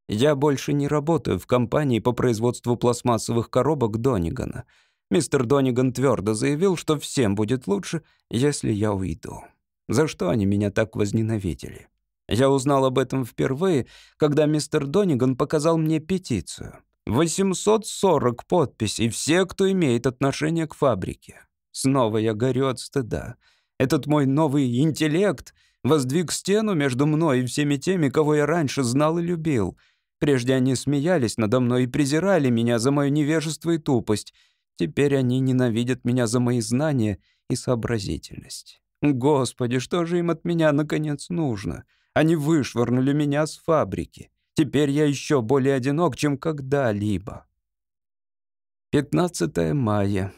Я больше не работаю в компании по производству пластмассовых коробок Донигана. Мистер Дониган твердо заявил, что всем будет лучше, если я уйду. За что они меня так возненавидели? Я узнал об этом впервые, когда мистер Дониган показал мне петицию. 840 подписей, все, кто имеет отношение к фабрике. Снова я горю от стыда. Этот мой новый интеллект воздвиг стену между мной и всеми теми, кого я раньше знал и любил. Прежде они смеялись надо мной и презирали меня за мое невежество и тупость. Теперь они ненавидят меня за мои знания и сообразительность. Господи, что же им от меня, наконец, нужно?» Они вышвырнули меня с фабрики. Теперь я еще более одинок, чем когда-либо. 15 мая.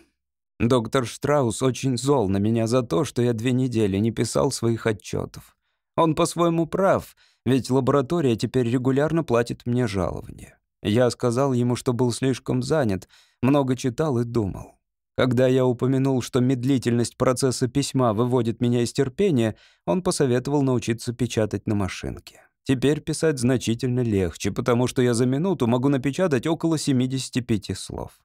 Доктор Штраус очень зол на меня за то, что я две недели не писал своих отчетов. Он по-своему прав, ведь лаборатория теперь регулярно платит мне жалование. Я сказал ему, что был слишком занят, много читал и думал. Когда я упомянул, что медлительность процесса письма выводит меня из терпения, он посоветовал научиться печатать на машинке. Теперь писать значительно легче, потому что я за минуту могу напечатать около 75 слов.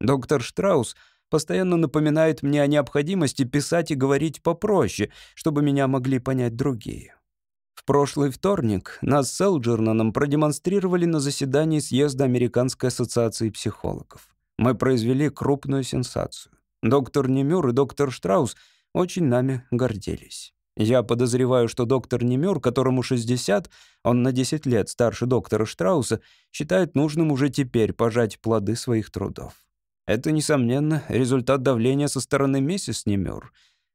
Доктор Штраус постоянно напоминает мне о необходимости писать и говорить попроще, чтобы меня могли понять другие. В прошлый вторник нас с Элджернаном продемонстрировали на заседании съезда Американской ассоциации психологов мы произвели крупную сенсацию. Доктор Немюр и доктор Штраус очень нами гордились. Я подозреваю, что доктор Немюр, которому 60, он на 10 лет старше доктора Штрауса, считает нужным уже теперь пожать плоды своих трудов. Это, несомненно, результат давления со стороны миссис Немюр.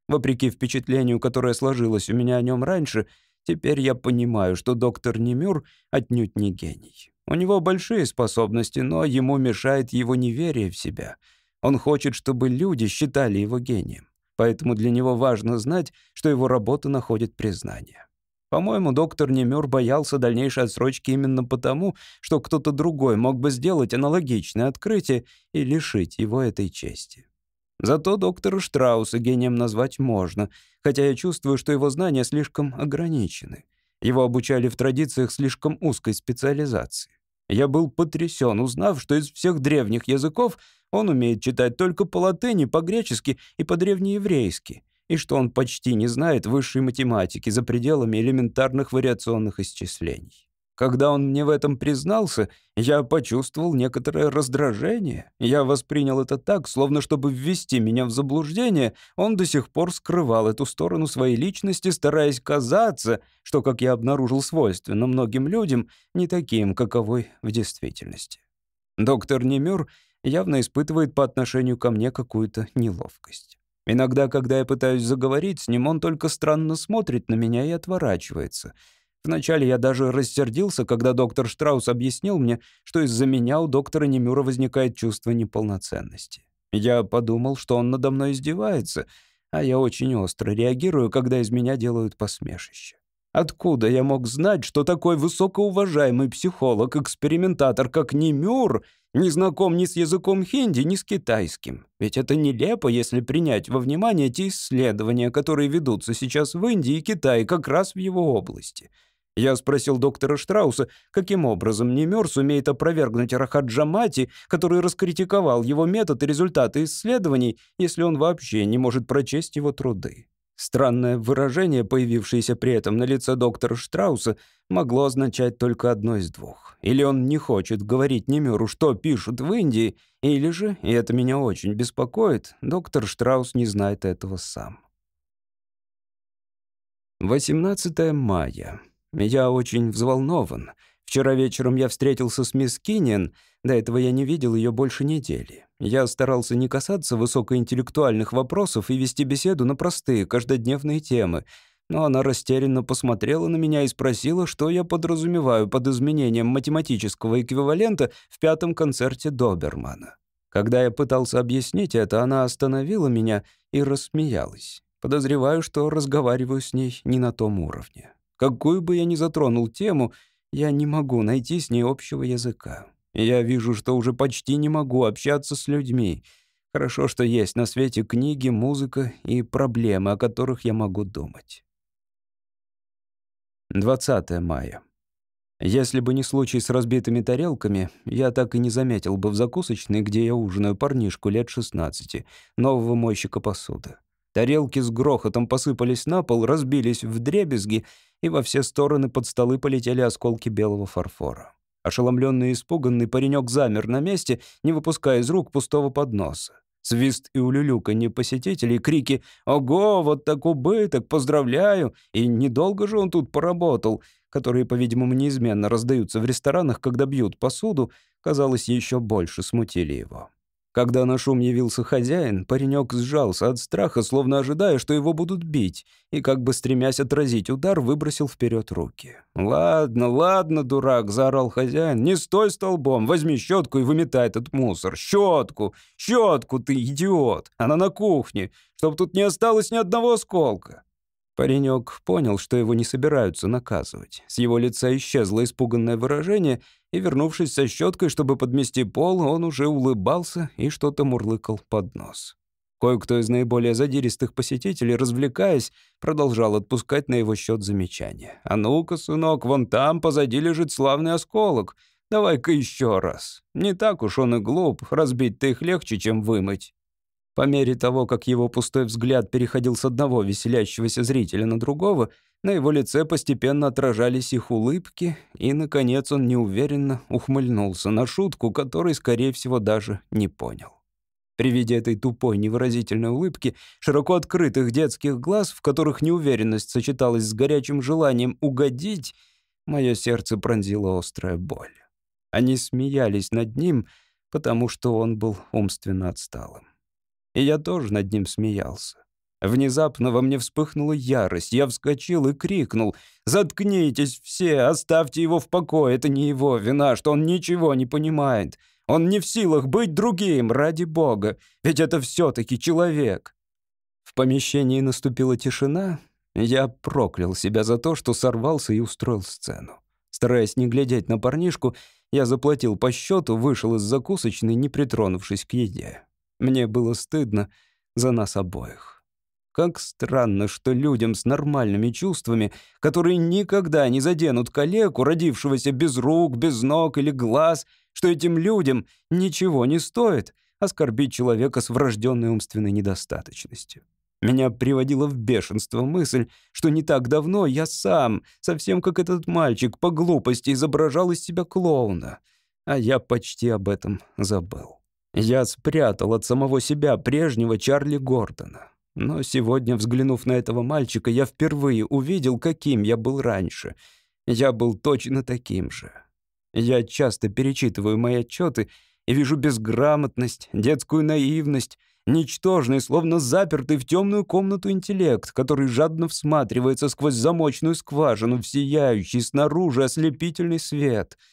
Вопреки впечатлению, которое сложилось у меня о нем раньше, теперь я понимаю, что доктор Немюр отнюдь не гений. У него большие способности, но ему мешает его неверие в себя. Он хочет, чтобы люди считали его гением. Поэтому для него важно знать, что его работа находит признание. По-моему, доктор Немюр боялся дальнейшей отсрочки именно потому, что кто-то другой мог бы сделать аналогичное открытие и лишить его этой чести. Зато доктора Штрауса гением назвать можно, хотя я чувствую, что его знания слишком ограничены. Его обучали в традициях слишком узкой специализации. Я был потрясен, узнав, что из всех древних языков он умеет читать только по-латыни, по-гречески и по-древнееврейски, и что он почти не знает высшей математики за пределами элементарных вариационных исчислений. Когда он мне в этом признался, я почувствовал некоторое раздражение. Я воспринял это так, словно чтобы ввести меня в заблуждение, он до сих пор скрывал эту сторону своей личности, стараясь казаться, что, как я обнаружил, свойственно многим людям, не таким, каковой в действительности. Доктор Немюр явно испытывает по отношению ко мне какую-то неловкость. Иногда, когда я пытаюсь заговорить с ним, он только странно смотрит на меня и отворачивается — Вначале я даже рассердился, когда доктор Штраус объяснил мне, что из-за меня у доктора Немюра возникает чувство неполноценности. Я подумал, что он надо мной издевается, а я очень остро реагирую, когда из меня делают посмешище. Откуда я мог знать, что такой высокоуважаемый психолог, экспериментатор, как Немюр, не знаком ни с языком хинди, ни с китайским? Ведь это нелепо, если принять во внимание те исследования, которые ведутся сейчас в Индии и Китае, как раз в его области — я спросил доктора Штрауса, каким образом Немер сумеет опровергнуть Рахаджамати, который раскритиковал его метод и результаты исследований, если он вообще не может прочесть его труды. Странное выражение, появившееся при этом на лице доктора Штрауса, могло означать только одно из двух. Или он не хочет говорить Немеру, что пишут в Индии, или же, и это меня очень беспокоит, доктор Штраус не знает этого сам. 18 мая. Я очень взволнован. Вчера вечером я встретился с мисс Кинниан, до этого я не видел ее больше недели. Я старался не касаться высокоинтеллектуальных вопросов и вести беседу на простые, каждодневные темы, но она растерянно посмотрела на меня и спросила, что я подразумеваю под изменением математического эквивалента в пятом концерте Добермана. Когда я пытался объяснить это, она остановила меня и рассмеялась. Подозреваю, что разговариваю с ней не на том уровне. Какую бы я ни затронул тему, я не могу найти с ней общего языка. Я вижу, что уже почти не могу общаться с людьми. Хорошо, что есть на свете книги, музыка и проблемы, о которых я могу думать. 20 мая. Если бы не случай с разбитыми тарелками, я так и не заметил бы в закусочной, где я ужинаю, парнишку лет 16, нового мойщика посуды. Тарелки с грохотом посыпались на пол, разбились в дребезги, и во все стороны под столы полетели осколки белого фарфора. Ошеломленный и испуганный паренек замер на месте, не выпуская из рук пустого подноса. Свист и улюлюканье посетителей, крики «Ого, вот так убыток, поздравляю!» И недолго же он тут поработал, которые, по-видимому, неизменно раздаются в ресторанах, когда бьют посуду, казалось, еще больше смутили его. Когда на шум явился хозяин, паренек сжался от страха, словно ожидая, что его будут бить, и, как бы стремясь отразить удар, выбросил вперед руки. «Ладно, ладно, дурак», — заорал хозяин, — «не стой столбом, возьми щетку и выметай этот мусор. Щетку! Щетку, ты идиот! Она на кухне, чтоб тут не осталось ни одного осколка». Паренек понял, что его не собираются наказывать. С его лица исчезло испуганное выражение, и, вернувшись со щеткой, чтобы подмести пол, он уже улыбался и что-то мурлыкал под нос. Кое-кто из наиболее задиристых посетителей, развлекаясь, продолжал отпускать на его счет замечания. «А ну-ка, сынок, вон там позади лежит славный осколок. Давай-ка еще раз. Не так уж он и глуп, разбить-то их легче, чем вымыть». По мере того, как его пустой взгляд переходил с одного веселящегося зрителя на другого, на его лице постепенно отражались их улыбки, и, наконец, он неуверенно ухмыльнулся на шутку, которой, скорее всего, даже не понял. При виде этой тупой невыразительной улыбки, широко открытых детских глаз, в которых неуверенность сочеталась с горячим желанием угодить, мое сердце пронзила острая боль. Они смеялись над ним, потому что он был умственно отсталым. И я тоже над ним смеялся. Внезапно во мне вспыхнула ярость. Я вскочил и крикнул. «Заткнитесь все! Оставьте его в покое! Это не его вина, что он ничего не понимает. Он не в силах быть другим, ради бога. Ведь это все-таки человек!» В помещении наступила тишина. Я проклял себя за то, что сорвался и устроил сцену. Стараясь не глядеть на парнишку, я заплатил по счету, вышел из закусочной, не притронувшись к еде. Мне было стыдно за нас обоих. Как странно, что людям с нормальными чувствами, которые никогда не заденут калеку, родившегося без рук, без ног или глаз, что этим людям ничего не стоит оскорбить человека с врожденной умственной недостаточностью. Меня приводила в бешенство мысль, что не так давно я сам, совсем как этот мальчик, по глупости изображал из себя клоуна. А я почти об этом забыл. Я спрятал от самого себя прежнего Чарли Гордона. Но сегодня, взглянув на этого мальчика, я впервые увидел, каким я был раньше. Я был точно таким же. Я часто перечитываю мои отчеты и вижу безграмотность, детскую наивность, ничтожный, словно запертый в темную комнату интеллект, который жадно всматривается сквозь замочную скважину в сияющий снаружи ослепительный свет —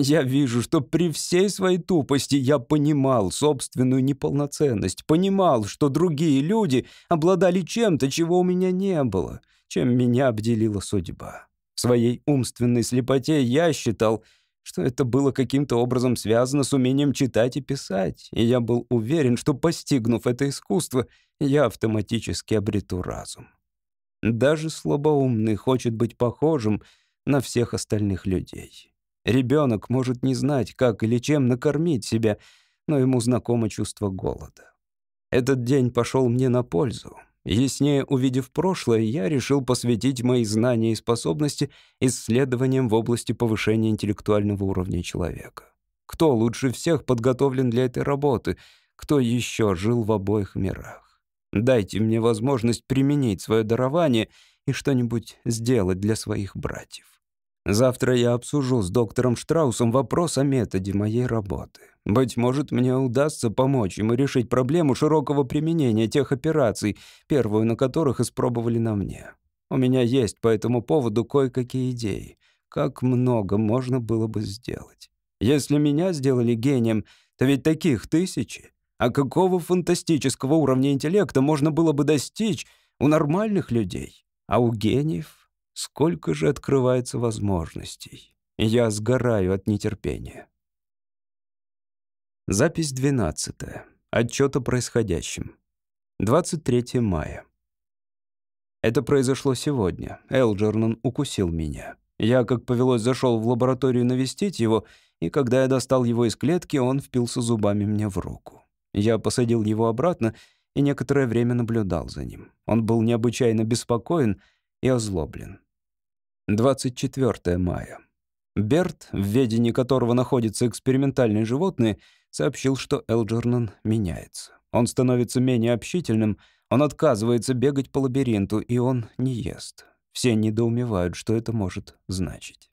я вижу, что при всей своей тупости я понимал собственную неполноценность, понимал, что другие люди обладали чем-то, чего у меня не было, чем меня обделила судьба. В своей умственной слепоте я считал, что это было каким-то образом связано с умением читать и писать, и я был уверен, что, постигнув это искусство, я автоматически обрету разум. Даже слабоумный хочет быть похожим на всех остальных людей. Ребенок может не знать, как или чем накормить себя, но ему знакомо чувство голода. Этот день пошел мне на пользу. Яснее увидев прошлое, я решил посвятить мои знания и способности исследованиям в области повышения интеллектуального уровня человека. Кто лучше всех подготовлен для этой работы? Кто еще жил в обоих мирах? Дайте мне возможность применить свое дарование и что-нибудь сделать для своих братьев. Завтра я обсужу с доктором Штраусом вопрос о методе моей работы. Быть может, мне удастся помочь ему решить проблему широкого применения тех операций, первую на которых испробовали на мне. У меня есть по этому поводу кое-какие идеи. Как много можно было бы сделать. Если меня сделали гением, то ведь таких тысячи. А какого фантастического уровня интеллекта можно было бы достичь у нормальных людей? А у гениев Сколько же открывается возможностей. Я сгораю от нетерпения. Запись 12. Отчет о происходящем. 23 мая. Это произошло сегодня. Элджернон укусил меня. Я, как повелось, зашел в лабораторию навестить его, и когда я достал его из клетки, он впился зубами мне в руку. Я посадил его обратно и некоторое время наблюдал за ним. Он был необычайно беспокоен и озлоблен. 24 мая. Берт, в ведении которого находятся экспериментальные животные, сообщил, что Элджернон меняется. Он становится менее общительным, он отказывается бегать по лабиринту, и он не ест. Все недоумевают, что это может значить.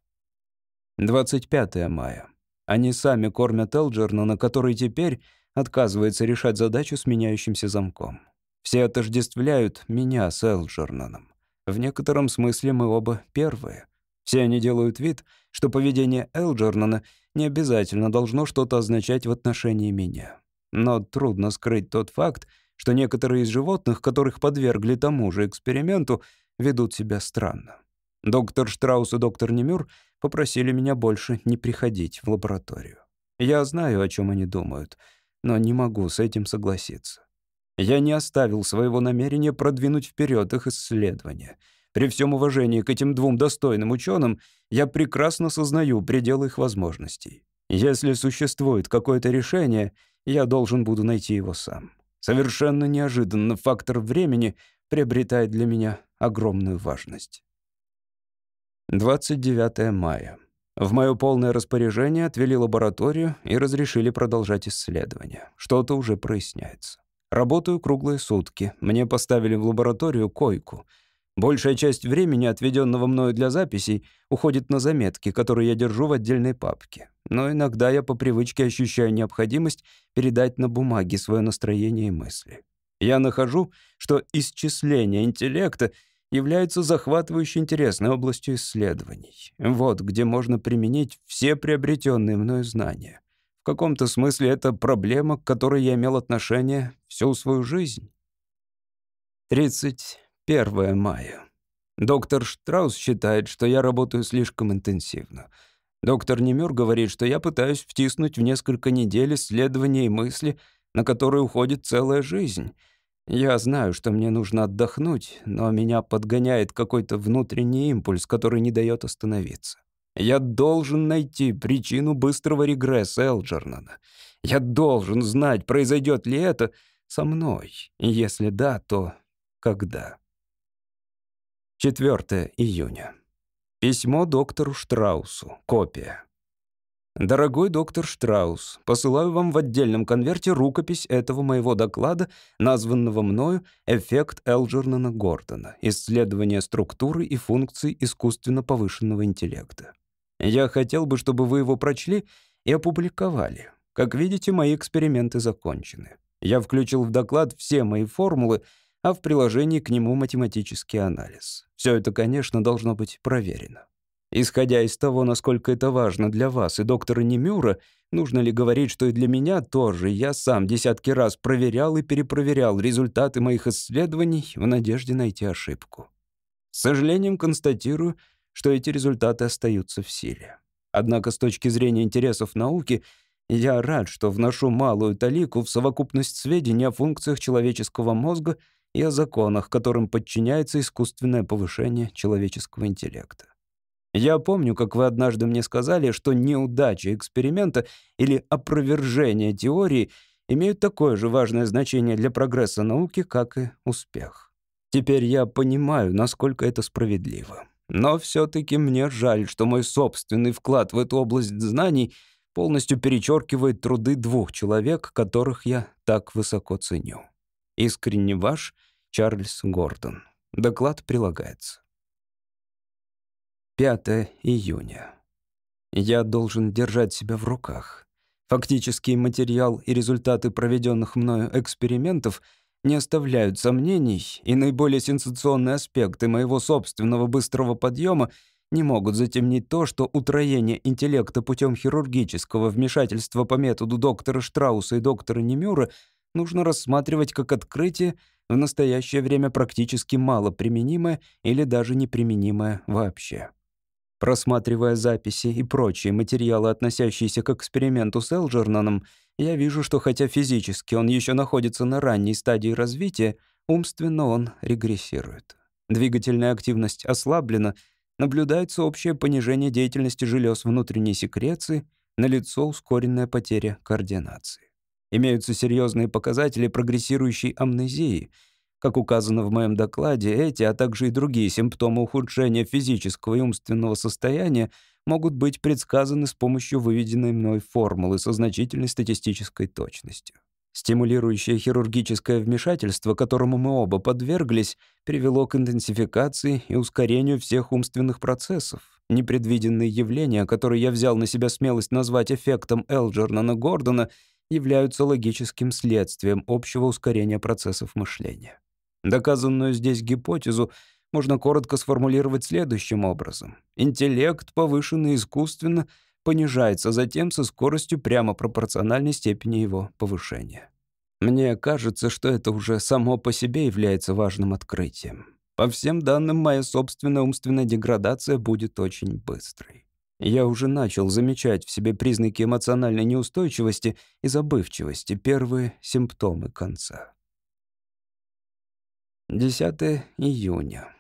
25 мая. Они сами кормят Элджернона, который теперь отказывается решать задачу с меняющимся замком. Все отождествляют меня с Элджерноном. В некотором смысле мы оба первые. Все они делают вид, что поведение Элджернона не обязательно должно что-то означать в отношении меня. Но трудно скрыть тот факт, что некоторые из животных, которых подвергли тому же эксперименту, ведут себя странно. Доктор Штраус и доктор Немюр попросили меня больше не приходить в лабораторию. Я знаю, о чем они думают, но не могу с этим согласиться. Я не оставил своего намерения продвинуть вперед их исследования. При всем уважении к этим двум достойным ученым, я прекрасно сознаю пределы их возможностей. Если существует какое-то решение, я должен буду найти его сам. Совершенно неожиданно фактор времени приобретает для меня огромную важность. 29 мая. В мое полное распоряжение отвели лабораторию и разрешили продолжать исследования. Что-то уже проясняется. Работаю круглые сутки. Мне поставили в лабораторию койку. Большая часть времени, отведенного мною для записей, уходит на заметки, которые я держу в отдельной папке. Но иногда я по привычке ощущаю необходимость передать на бумаге свое настроение и мысли. Я нахожу, что исчисление интеллекта является захватывающей интересной областью исследований. Вот где можно применить все приобретенные мною знания. Каком-то смысле это проблема, к которой я имел отношение всю свою жизнь. 31 мая. Доктор Штраус считает, что я работаю слишком интенсивно. Доктор Немюр говорит, что я пытаюсь втиснуть в несколько недель исследования и мысли, на которые уходит целая жизнь. Я знаю, что мне нужно отдохнуть, но меня подгоняет какой-то внутренний импульс, который не дает остановиться. Я должен найти причину быстрого регресса Элджернона. Я должен знать, произойдет ли это со мной. Если да, то когда. 4 июня. Письмо доктору Штраусу. Копия. Дорогой доктор Штраус, посылаю вам в отдельном конверте рукопись этого моего доклада, названного мною «Эффект Элджернона Гордона. Исследование структуры и функций искусственно повышенного интеллекта». Я хотел бы, чтобы вы его прочли и опубликовали. Как видите, мои эксперименты закончены. Я включил в доклад все мои формулы, а в приложении к нему математический анализ. Все это, конечно, должно быть проверено. Исходя из того, насколько это важно для вас и доктора Немюра, нужно ли говорить, что и для меня тоже я сам десятки раз проверял и перепроверял результаты моих исследований в надежде найти ошибку. С сожалением констатирую, что эти результаты остаются в силе. Однако с точки зрения интересов науки я рад, что вношу малую талику в совокупность сведений о функциях человеческого мозга и о законах, которым подчиняется искусственное повышение человеческого интеллекта. Я помню, как вы однажды мне сказали, что неудача эксперимента или опровержение теории имеют такое же важное значение для прогресса науки, как и успех. Теперь я понимаю, насколько это справедливо. Но все-таки мне жаль, что мой собственный вклад в эту область знаний полностью перечеркивает труды двух человек, которых я так высоко ценю. Искренне ваш Чарльз Гордон. Доклад прилагается. 5 июня. Я должен держать себя в руках. Фактический материал и результаты проведенных мною экспериментов не оставляют сомнений, и наиболее сенсационные аспекты моего собственного быстрого подъема не могут затемнить то, что утроение интеллекта путем хирургического вмешательства по методу доктора Штрауса и доктора Немюра нужно рассматривать как открытие, в настоящее время практически мало применимое или даже неприменимое вообще. Просматривая записи и прочие материалы, относящиеся к эксперименту с Элджернаном, я вижу, что хотя физически он еще находится на ранней стадии развития, умственно он регрессирует. Двигательная активность ослаблена, наблюдается общее понижение деятельности желез внутренней секреции, налицо ускоренная потеря координации. Имеются серьезные показатели прогрессирующей амнезии — как указано в моем докладе, эти, а также и другие симптомы ухудшения физического и умственного состояния могут быть предсказаны с помощью выведенной мной формулы со значительной статистической точностью. Стимулирующее хирургическое вмешательство, которому мы оба подверглись, привело к интенсификации и ускорению всех умственных процессов. Непредвиденные явления, которые я взял на себя смелость назвать эффектом Элджернона Гордона, являются логическим следствием общего ускорения процессов мышления. Доказанную здесь гипотезу можно коротко сформулировать следующим образом. Интеллект, повышенный искусственно, понижается затем со скоростью прямо пропорциональной степени его повышения. Мне кажется, что это уже само по себе является важным открытием. По всем данным, моя собственная умственная деградация будет очень быстрой. Я уже начал замечать в себе признаки эмоциональной неустойчивости и забывчивости, первые симптомы конца. 10 июня.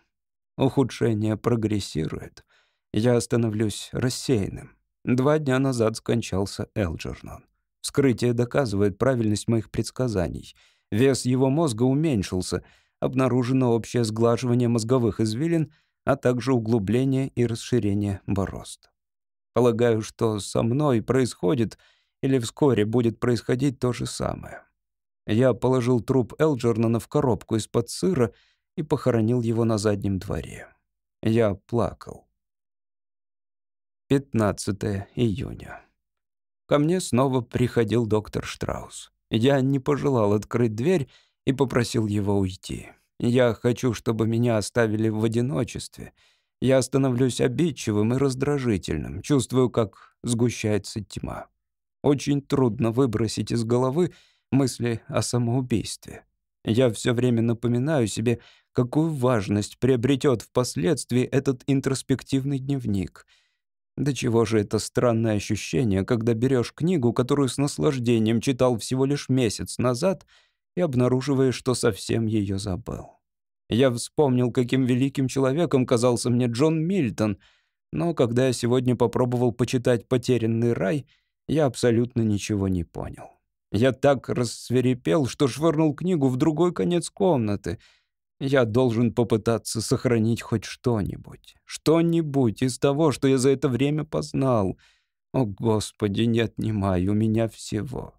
Ухудшение прогрессирует. Я становлюсь рассеянным. Два дня назад скончался Элджернон. Вскрытие доказывает правильность моих предсказаний. Вес его мозга уменьшился, обнаружено общее сглаживание мозговых извилин, а также углубление и расширение борозд. Полагаю, что со мной происходит или вскоре будет происходить то же самое. Я положил труп Элджернона в коробку из-под сыра и похоронил его на заднем дворе. Я плакал. 15 июня. Ко мне снова приходил доктор Штраус. Я не пожелал открыть дверь и попросил его уйти. Я хочу, чтобы меня оставили в одиночестве. Я становлюсь обидчивым и раздражительным, чувствую, как сгущается тьма. Очень трудно выбросить из головы мысли о самоубийстве. Я все время напоминаю себе, какую важность приобретет впоследствии этот интроспективный дневник. До чего же это странное ощущение, когда берешь книгу, которую с наслаждением читал всего лишь месяц назад, и обнаруживаешь, что совсем ее забыл. Я вспомнил, каким великим человеком казался мне Джон Мильтон, но когда я сегодня попробовал почитать «Потерянный рай», я абсолютно ничего не понял. Я так рассверепел, что швырнул книгу в другой конец комнаты. Я должен попытаться сохранить хоть что-нибудь. Что-нибудь из того, что я за это время познал. О, Господи, не отнимай у меня всего.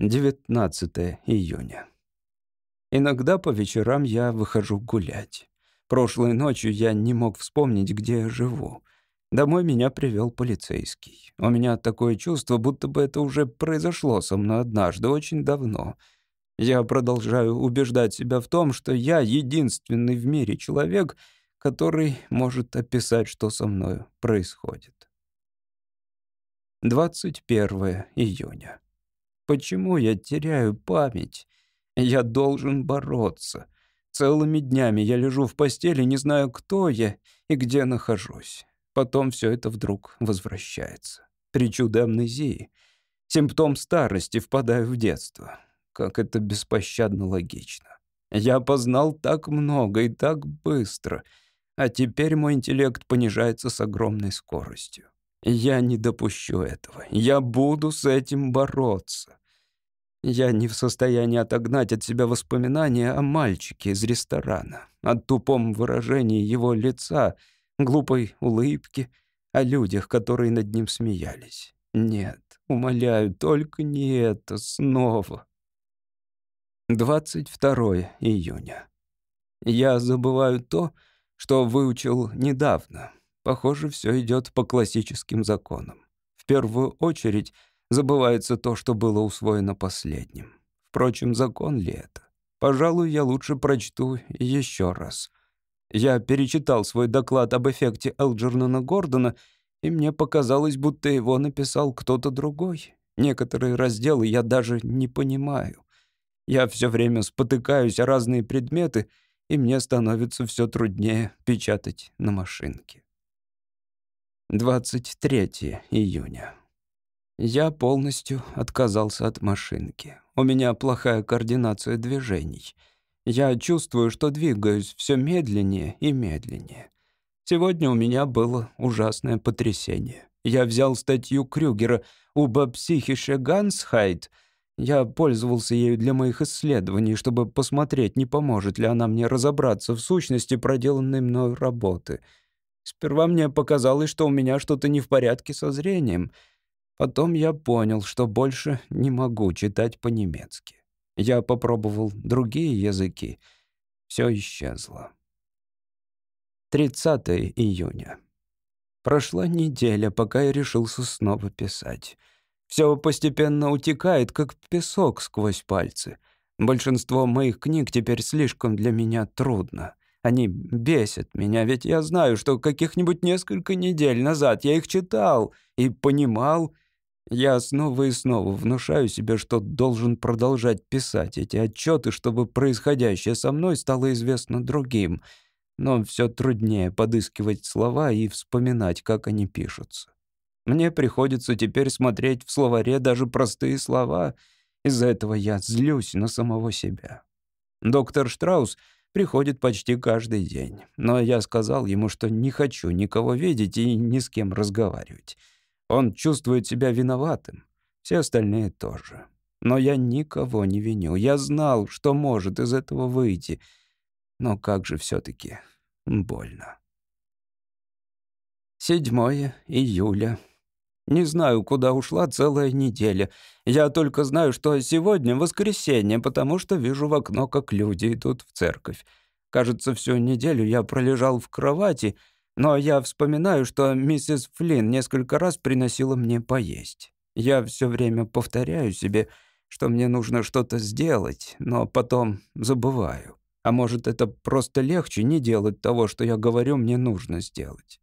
19 июня. Иногда по вечерам я выхожу гулять. Прошлой ночью я не мог вспомнить, где я живу. Домой меня привел полицейский. У меня такое чувство, будто бы это уже произошло со мной однажды, очень давно — я продолжаю убеждать себя в том, что я единственный в мире человек, который может описать, что со мной происходит. 21 июня. Почему я теряю память? Я должен бороться. Целыми днями я лежу в постели, не знаю, кто я и где нахожусь. Потом все это вдруг возвращается. Причуды амнезии. Симптом старости, впадаю в детство. Как это беспощадно логично. Я познал так много и так быстро, а теперь мой интеллект понижается с огромной скоростью. Я не допущу этого. Я буду с этим бороться. Я не в состоянии отогнать от себя воспоминания о мальчике из ресторана, о тупом выражении его лица, глупой улыбке, о людях, которые над ним смеялись. Нет, умоляю, только не это снова. 22 июня. Я забываю то, что выучил недавно. Похоже, все идет по классическим законам. В первую очередь забывается то, что было усвоено последним. Впрочем, закон ли это? Пожалуй, я лучше прочту еще раз. Я перечитал свой доклад об эффекте Элджернона Гордона, и мне показалось, будто его написал кто-то другой. Некоторые разделы я даже не понимаю. Я все время спотыкаюсь о разные предметы, и мне становится все труднее печатать на машинке. 23 июня. Я полностью отказался от машинки. У меня плохая координация движений. Я чувствую, что двигаюсь все медленнее и медленнее. Сегодня у меня было ужасное потрясение. Я взял статью Крюгера «Уба психише Гансхайт», я пользовался ею для моих исследований, чтобы посмотреть, не поможет ли она мне разобраться в сущности проделанной мною работы. Сперва мне показалось, что у меня что-то не в порядке со зрением. Потом я понял, что больше не могу читать по-немецки. Я попробовал другие языки. Все исчезло. 30 июня. Прошла неделя, пока я решился снова писать. Все постепенно утекает, как песок сквозь пальцы. Большинство моих книг теперь слишком для меня трудно. Они бесят меня, ведь я знаю, что каких-нибудь несколько недель назад я их читал и понимал. Я снова и снова внушаю себе, что должен продолжать писать эти отчеты, чтобы происходящее со мной стало известно другим. Но все труднее подыскивать слова и вспоминать, как они пишутся. Мне приходится теперь смотреть в словаре даже простые слова. Из-за этого я злюсь на самого себя. Доктор Штраус приходит почти каждый день, но я сказал ему, что не хочу никого видеть и ни с кем разговаривать. Он чувствует себя виноватым, все остальные тоже. Но я никого не виню. Я знал, что может из этого выйти. Но как же все таки больно. 7 июля не знаю, куда ушла целая неделя. Я только знаю, что сегодня воскресенье, потому что вижу в окно, как люди идут в церковь. Кажется, всю неделю я пролежал в кровати, но я вспоминаю, что миссис Флинн несколько раз приносила мне поесть. Я все время повторяю себе, что мне нужно что-то сделать, но потом забываю. А может, это просто легче не делать того, что я говорю, мне нужно сделать.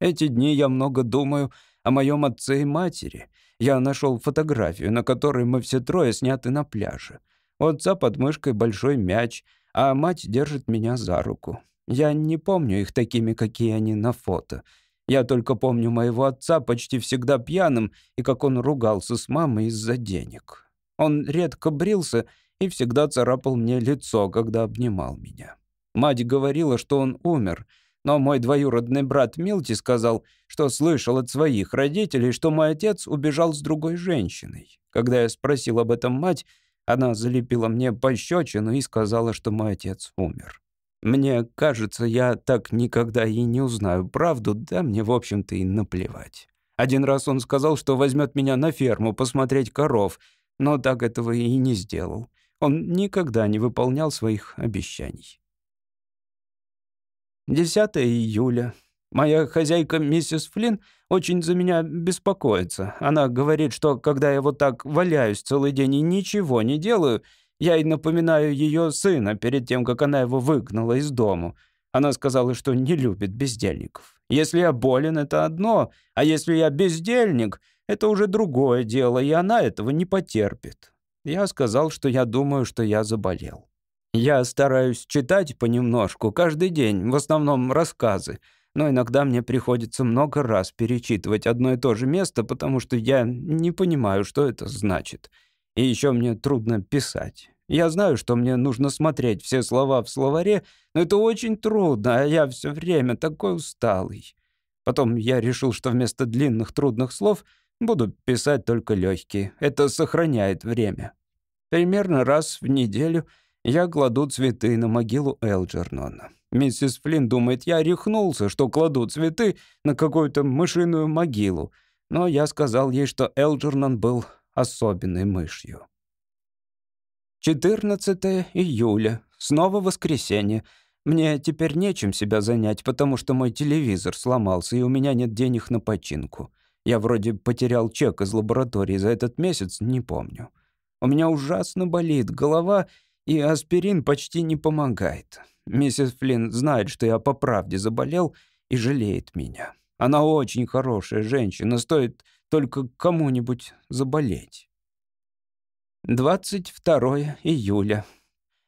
Эти дни я много думаю о моем отце и матери. Я нашел фотографию, на которой мы все трое сняты на пляже. У отца под мышкой большой мяч, а мать держит меня за руку. Я не помню их такими, какие они на фото. Я только помню моего отца почти всегда пьяным и как он ругался с мамой из-за денег. Он редко брился и всегда царапал мне лицо, когда обнимал меня. Мать говорила, что он умер — но мой двоюродный брат Милти сказал, что слышал от своих родителей, что мой отец убежал с другой женщиной. Когда я спросил об этом мать, Она залепила мне пощечину и сказала, что мой отец умер. Мне кажется, я так никогда и не узнаю правду, да мне, в общем-то, и наплевать. Один раз он сказал, что возьмет меня на ферму посмотреть коров, но так этого и не сделал. Он никогда не выполнял своих обещаний. 10 июля. Моя хозяйка, миссис Флинн, очень за меня беспокоится. Она говорит, что когда я вот так валяюсь целый день и ничего не делаю, я и напоминаю ее сына перед тем, как она его выгнала из дому. Она сказала, что не любит бездельников. Если я болен, это одно, а если я бездельник, это уже другое дело, и она этого не потерпит. Я сказал, что я думаю, что я заболел. Я стараюсь читать понемножку каждый день, в основном рассказы, но иногда мне приходится много раз перечитывать одно и то же место, потому что я не понимаю, что это значит. И еще мне трудно писать. Я знаю, что мне нужно смотреть все слова в словаре, но это очень трудно, а я все время такой усталый. Потом я решил, что вместо длинных трудных слов буду писать только легкие. Это сохраняет время. Примерно раз в неделю я кладу цветы на могилу Элджернона. Миссис Флинн думает, я рехнулся, что кладу цветы на какую-то мышиную могилу. Но я сказал ей, что Элджернон был особенной мышью. 14 июля. Снова воскресенье. Мне теперь нечем себя занять, потому что мой телевизор сломался, и у меня нет денег на починку. Я вроде потерял чек из лаборатории за этот месяц, не помню. У меня ужасно болит голова, и аспирин почти не помогает. Миссис Флинн знает, что я по правде заболел и жалеет меня. Она очень хорошая женщина, стоит только кому-нибудь заболеть. 22 июля.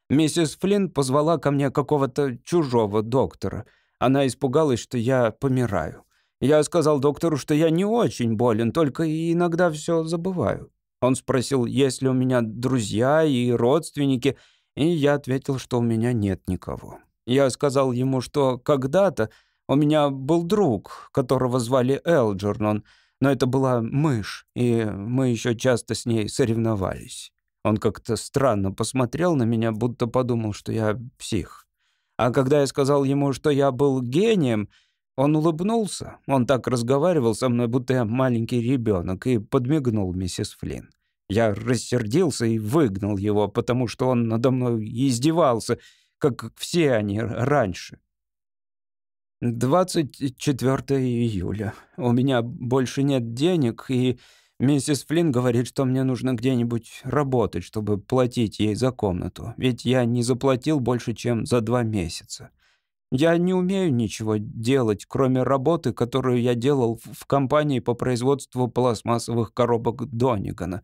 Миссис Флинн позвала ко мне какого-то чужого доктора. Она испугалась, что я помираю. Я сказал доктору, что я не очень болен, только иногда все забываю. Он спросил, есть ли у меня друзья и родственники, и я ответил, что у меня нет никого. Я сказал ему, что когда-то у меня был друг, которого звали Элджернон, но это была мышь, и мы еще часто с ней соревновались. Он как-то странно посмотрел на меня, будто подумал, что я псих. А когда я сказал ему, что я был гением, он улыбнулся. Он так разговаривал со мной, будто я маленький ребенок, и подмигнул миссис Флинн. Я рассердился и выгнал его, потому что он надо мной издевался, как все они раньше. 24 июля. У меня больше нет денег, и миссис Флинн говорит, что мне нужно где-нибудь работать, чтобы платить ей за комнату, ведь я не заплатил больше, чем за два месяца. Я не умею ничего делать, кроме работы, которую я делал в компании по производству пластмассовых коробок Донигана.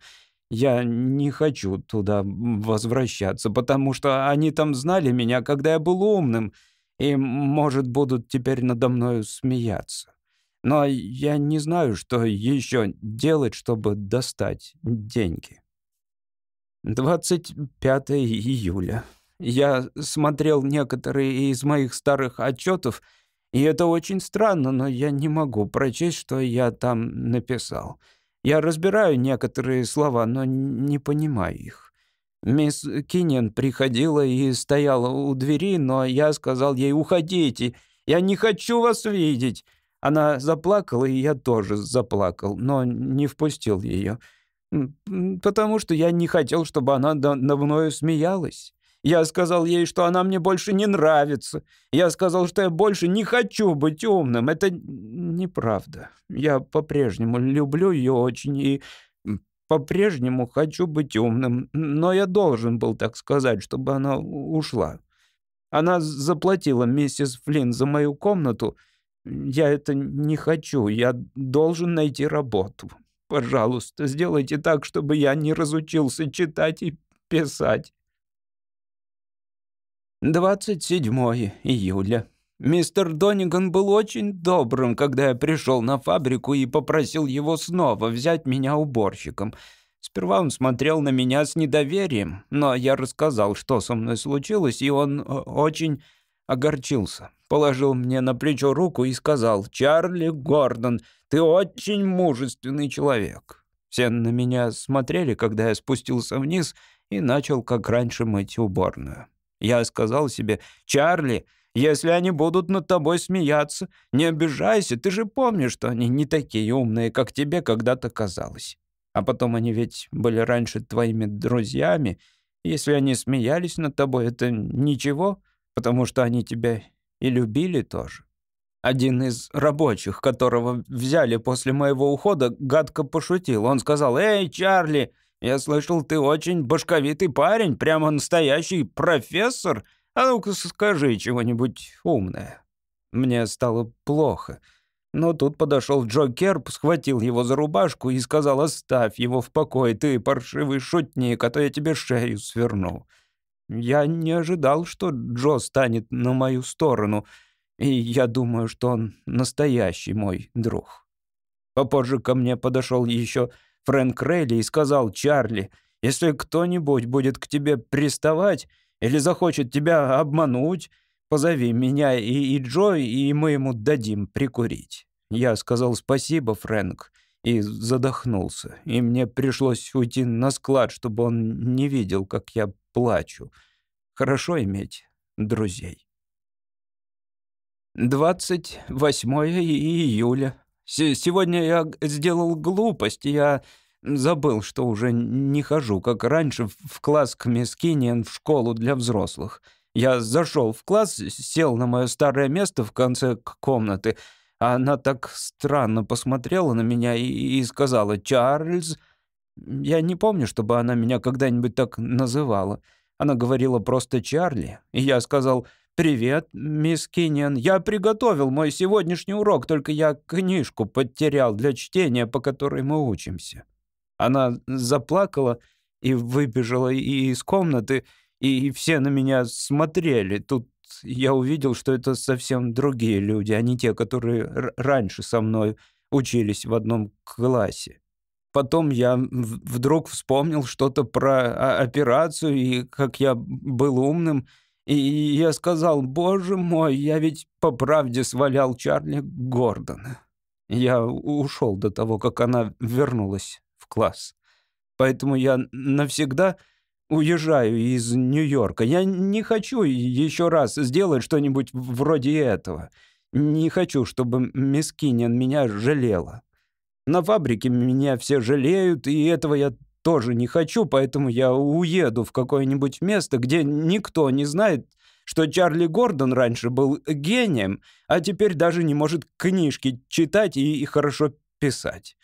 Я не хочу туда возвращаться, потому что они там знали меня, когда я был умным — и, может, будут теперь надо мною смеяться. Но я не знаю, что еще делать, чтобы достать деньги. 25 июля. Я смотрел некоторые из моих старых отчетов, и это очень странно, но я не могу прочесть, что я там написал. Я разбираю некоторые слова, но не понимаю их. Мисс Кинен приходила и стояла у двери, но я сказал ей «Уходите, я не хочу вас видеть». Она заплакала, и я тоже заплакал, но не впустил ее, потому что я не хотел, чтобы она надо мною смеялась. Я сказал ей, что она мне больше не нравится. Я сказал, что я больше не хочу быть умным. Это неправда. Я по-прежнему люблю ее очень и по-прежнему хочу быть умным, но я должен был так сказать, чтобы она ушла. Она заплатила миссис Флинн за мою комнату. Я это не хочу, я должен найти работу. Пожалуйста, сделайте так, чтобы я не разучился читать и писать. 27 июля. Мистер Дониган был очень добрым, когда я пришел на фабрику и попросил его снова взять меня уборщиком. Сперва он смотрел на меня с недоверием, но я рассказал, что со мной случилось, и он э, очень огорчился. Положил мне на плечо руку и сказал, «Чарли Гордон, ты очень мужественный человек». Все на меня смотрели, когда я спустился вниз, и начал, как раньше, мыть уборную. Я сказал себе, «Чарли, если они будут над тобой смеяться, не обижайся, ты же помнишь, что они не такие умные, как тебе когда-то казалось. А потом они ведь были раньше твоими друзьями. Если они смеялись над тобой, это ничего, потому что они тебя и любили тоже». Один из рабочих, которого взяли после моего ухода, гадко пошутил. Он сказал, «Эй, Чарли, я слышал, ты очень башковитый парень, прямо настоящий профессор. А ну-ка скажи чего-нибудь умное». Мне стало плохо. Но тут подошел Джо Керп, схватил его за рубашку и сказал, «Оставь его в покое, ты паршивый шутник, а то я тебе шею сверну». Я не ожидал, что Джо станет на мою сторону — и я думаю, что он настоящий мой друг. Попозже ко мне подошел еще Фрэнк Рейли и сказал, «Чарли, если кто-нибудь будет к тебе приставать или захочет тебя обмануть, позови меня и, и Джо, и мы ему дадим прикурить». Я сказал «Спасибо, Фрэнк», и задохнулся, и мне пришлось уйти на склад, чтобы он не видел, как я плачу. Хорошо иметь друзей. 28 июля. Сегодня я сделал глупость, я забыл, что уже не хожу, как раньше, в класс к мисс Кинниан в школу для взрослых. Я зашел в класс, сел на мое старое место в конце комнаты, а она так странно посмотрела на меня и, и сказала «Чарльз». Я не помню, чтобы она меня когда-нибудь так называла. Она говорила просто «Чарли», и я сказал «Чарли». «Привет, мисс Кинниан. Я приготовил мой сегодняшний урок, только я книжку потерял для чтения, по которой мы учимся». Она заплакала и выбежала из комнаты, и все на меня смотрели. Тут я увидел, что это совсем другие люди, а не те, которые раньше со мной учились в одном классе. Потом я вдруг вспомнил что-то про операцию и как я был умным — и я сказал, боже мой, я ведь по правде свалял Чарли Гордона. Я ушел до того, как она вернулась в класс. Поэтому я навсегда уезжаю из Нью-Йорка. Я не хочу еще раз сделать что-нибудь вроде этого. Не хочу, чтобы мисс Киннин меня жалела. На фабрике меня все жалеют, и этого я тоже не хочу, поэтому я уеду в какое-нибудь место, где никто не знает, что Чарли Гордон раньше был гением, а теперь даже не может книжки читать и, хорошо писать.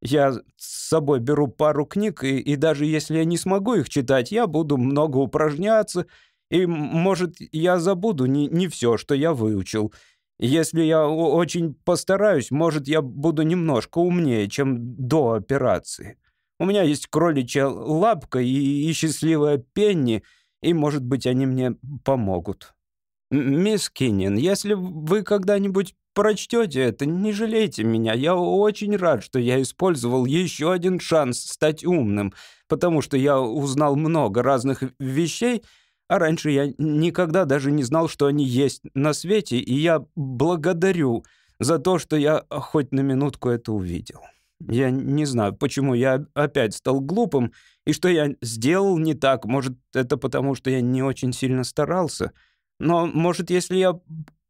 Я с собой беру пару книг, и, и даже если я не смогу их читать, я буду много упражняться, и, может, я забуду не, не все, что я выучил. Если я очень постараюсь, может, я буду немножко умнее, чем до операции. У меня есть кроличья лапка и, и счастливая Пенни, и, может быть, они мне помогут. Мисс Киннин, если вы когда-нибудь прочтете это, не жалейте меня. Я очень рад, что я использовал еще один шанс стать умным, потому что я узнал много разных вещей, а раньше я никогда даже не знал, что они есть на свете, и я благодарю за то, что я хоть на минутку это увидел. Я не знаю, почему я опять стал глупым, и что я сделал не так. Может, это потому, что я не очень сильно старался. Но, может, если я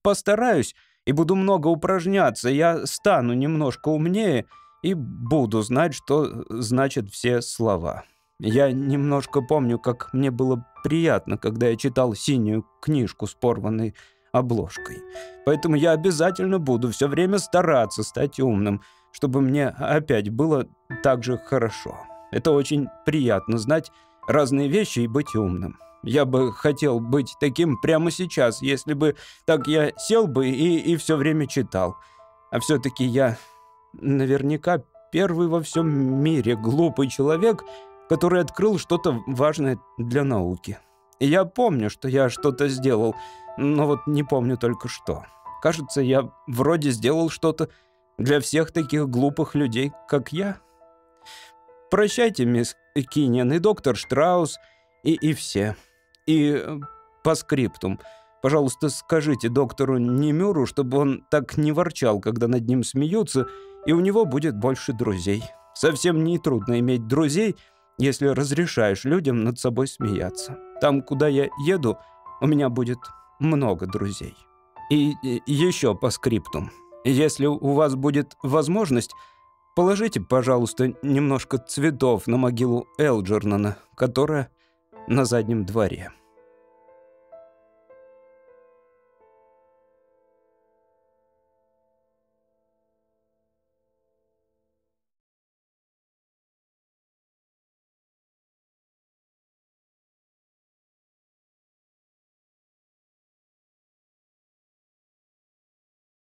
постараюсь и буду много упражняться, я стану немножко умнее и буду знать, что значат все слова. Я немножко помню, как мне было приятно, когда я читал синюю книжку с порванной обложкой. Поэтому я обязательно буду все время стараться стать умным — чтобы мне опять было так же хорошо. Это очень приятно знать разные вещи и быть умным. Я бы хотел быть таким прямо сейчас, если бы так я сел бы и, и все время читал. А все-таки я наверняка первый во всем мире глупый человек, который открыл что-то важное для науки. Я помню, что я что-то сделал, но вот не помню только что. Кажется, я вроде сделал что-то для всех таких глупых людей, как я. Прощайте, мисс Кинен и доктор Штраус, и, и все. И э, по скриптум. Пожалуйста, скажите доктору Немюру, чтобы он так не ворчал, когда над ним смеются, и у него будет больше друзей. Совсем не трудно иметь друзей, если разрешаешь людям над собой смеяться. Там, куда я еду, у меня будет много друзей. И, и еще по скриптум. Если у вас будет возможность, положите, пожалуйста, немножко цветов на могилу Элджернана, которая на заднем дворе».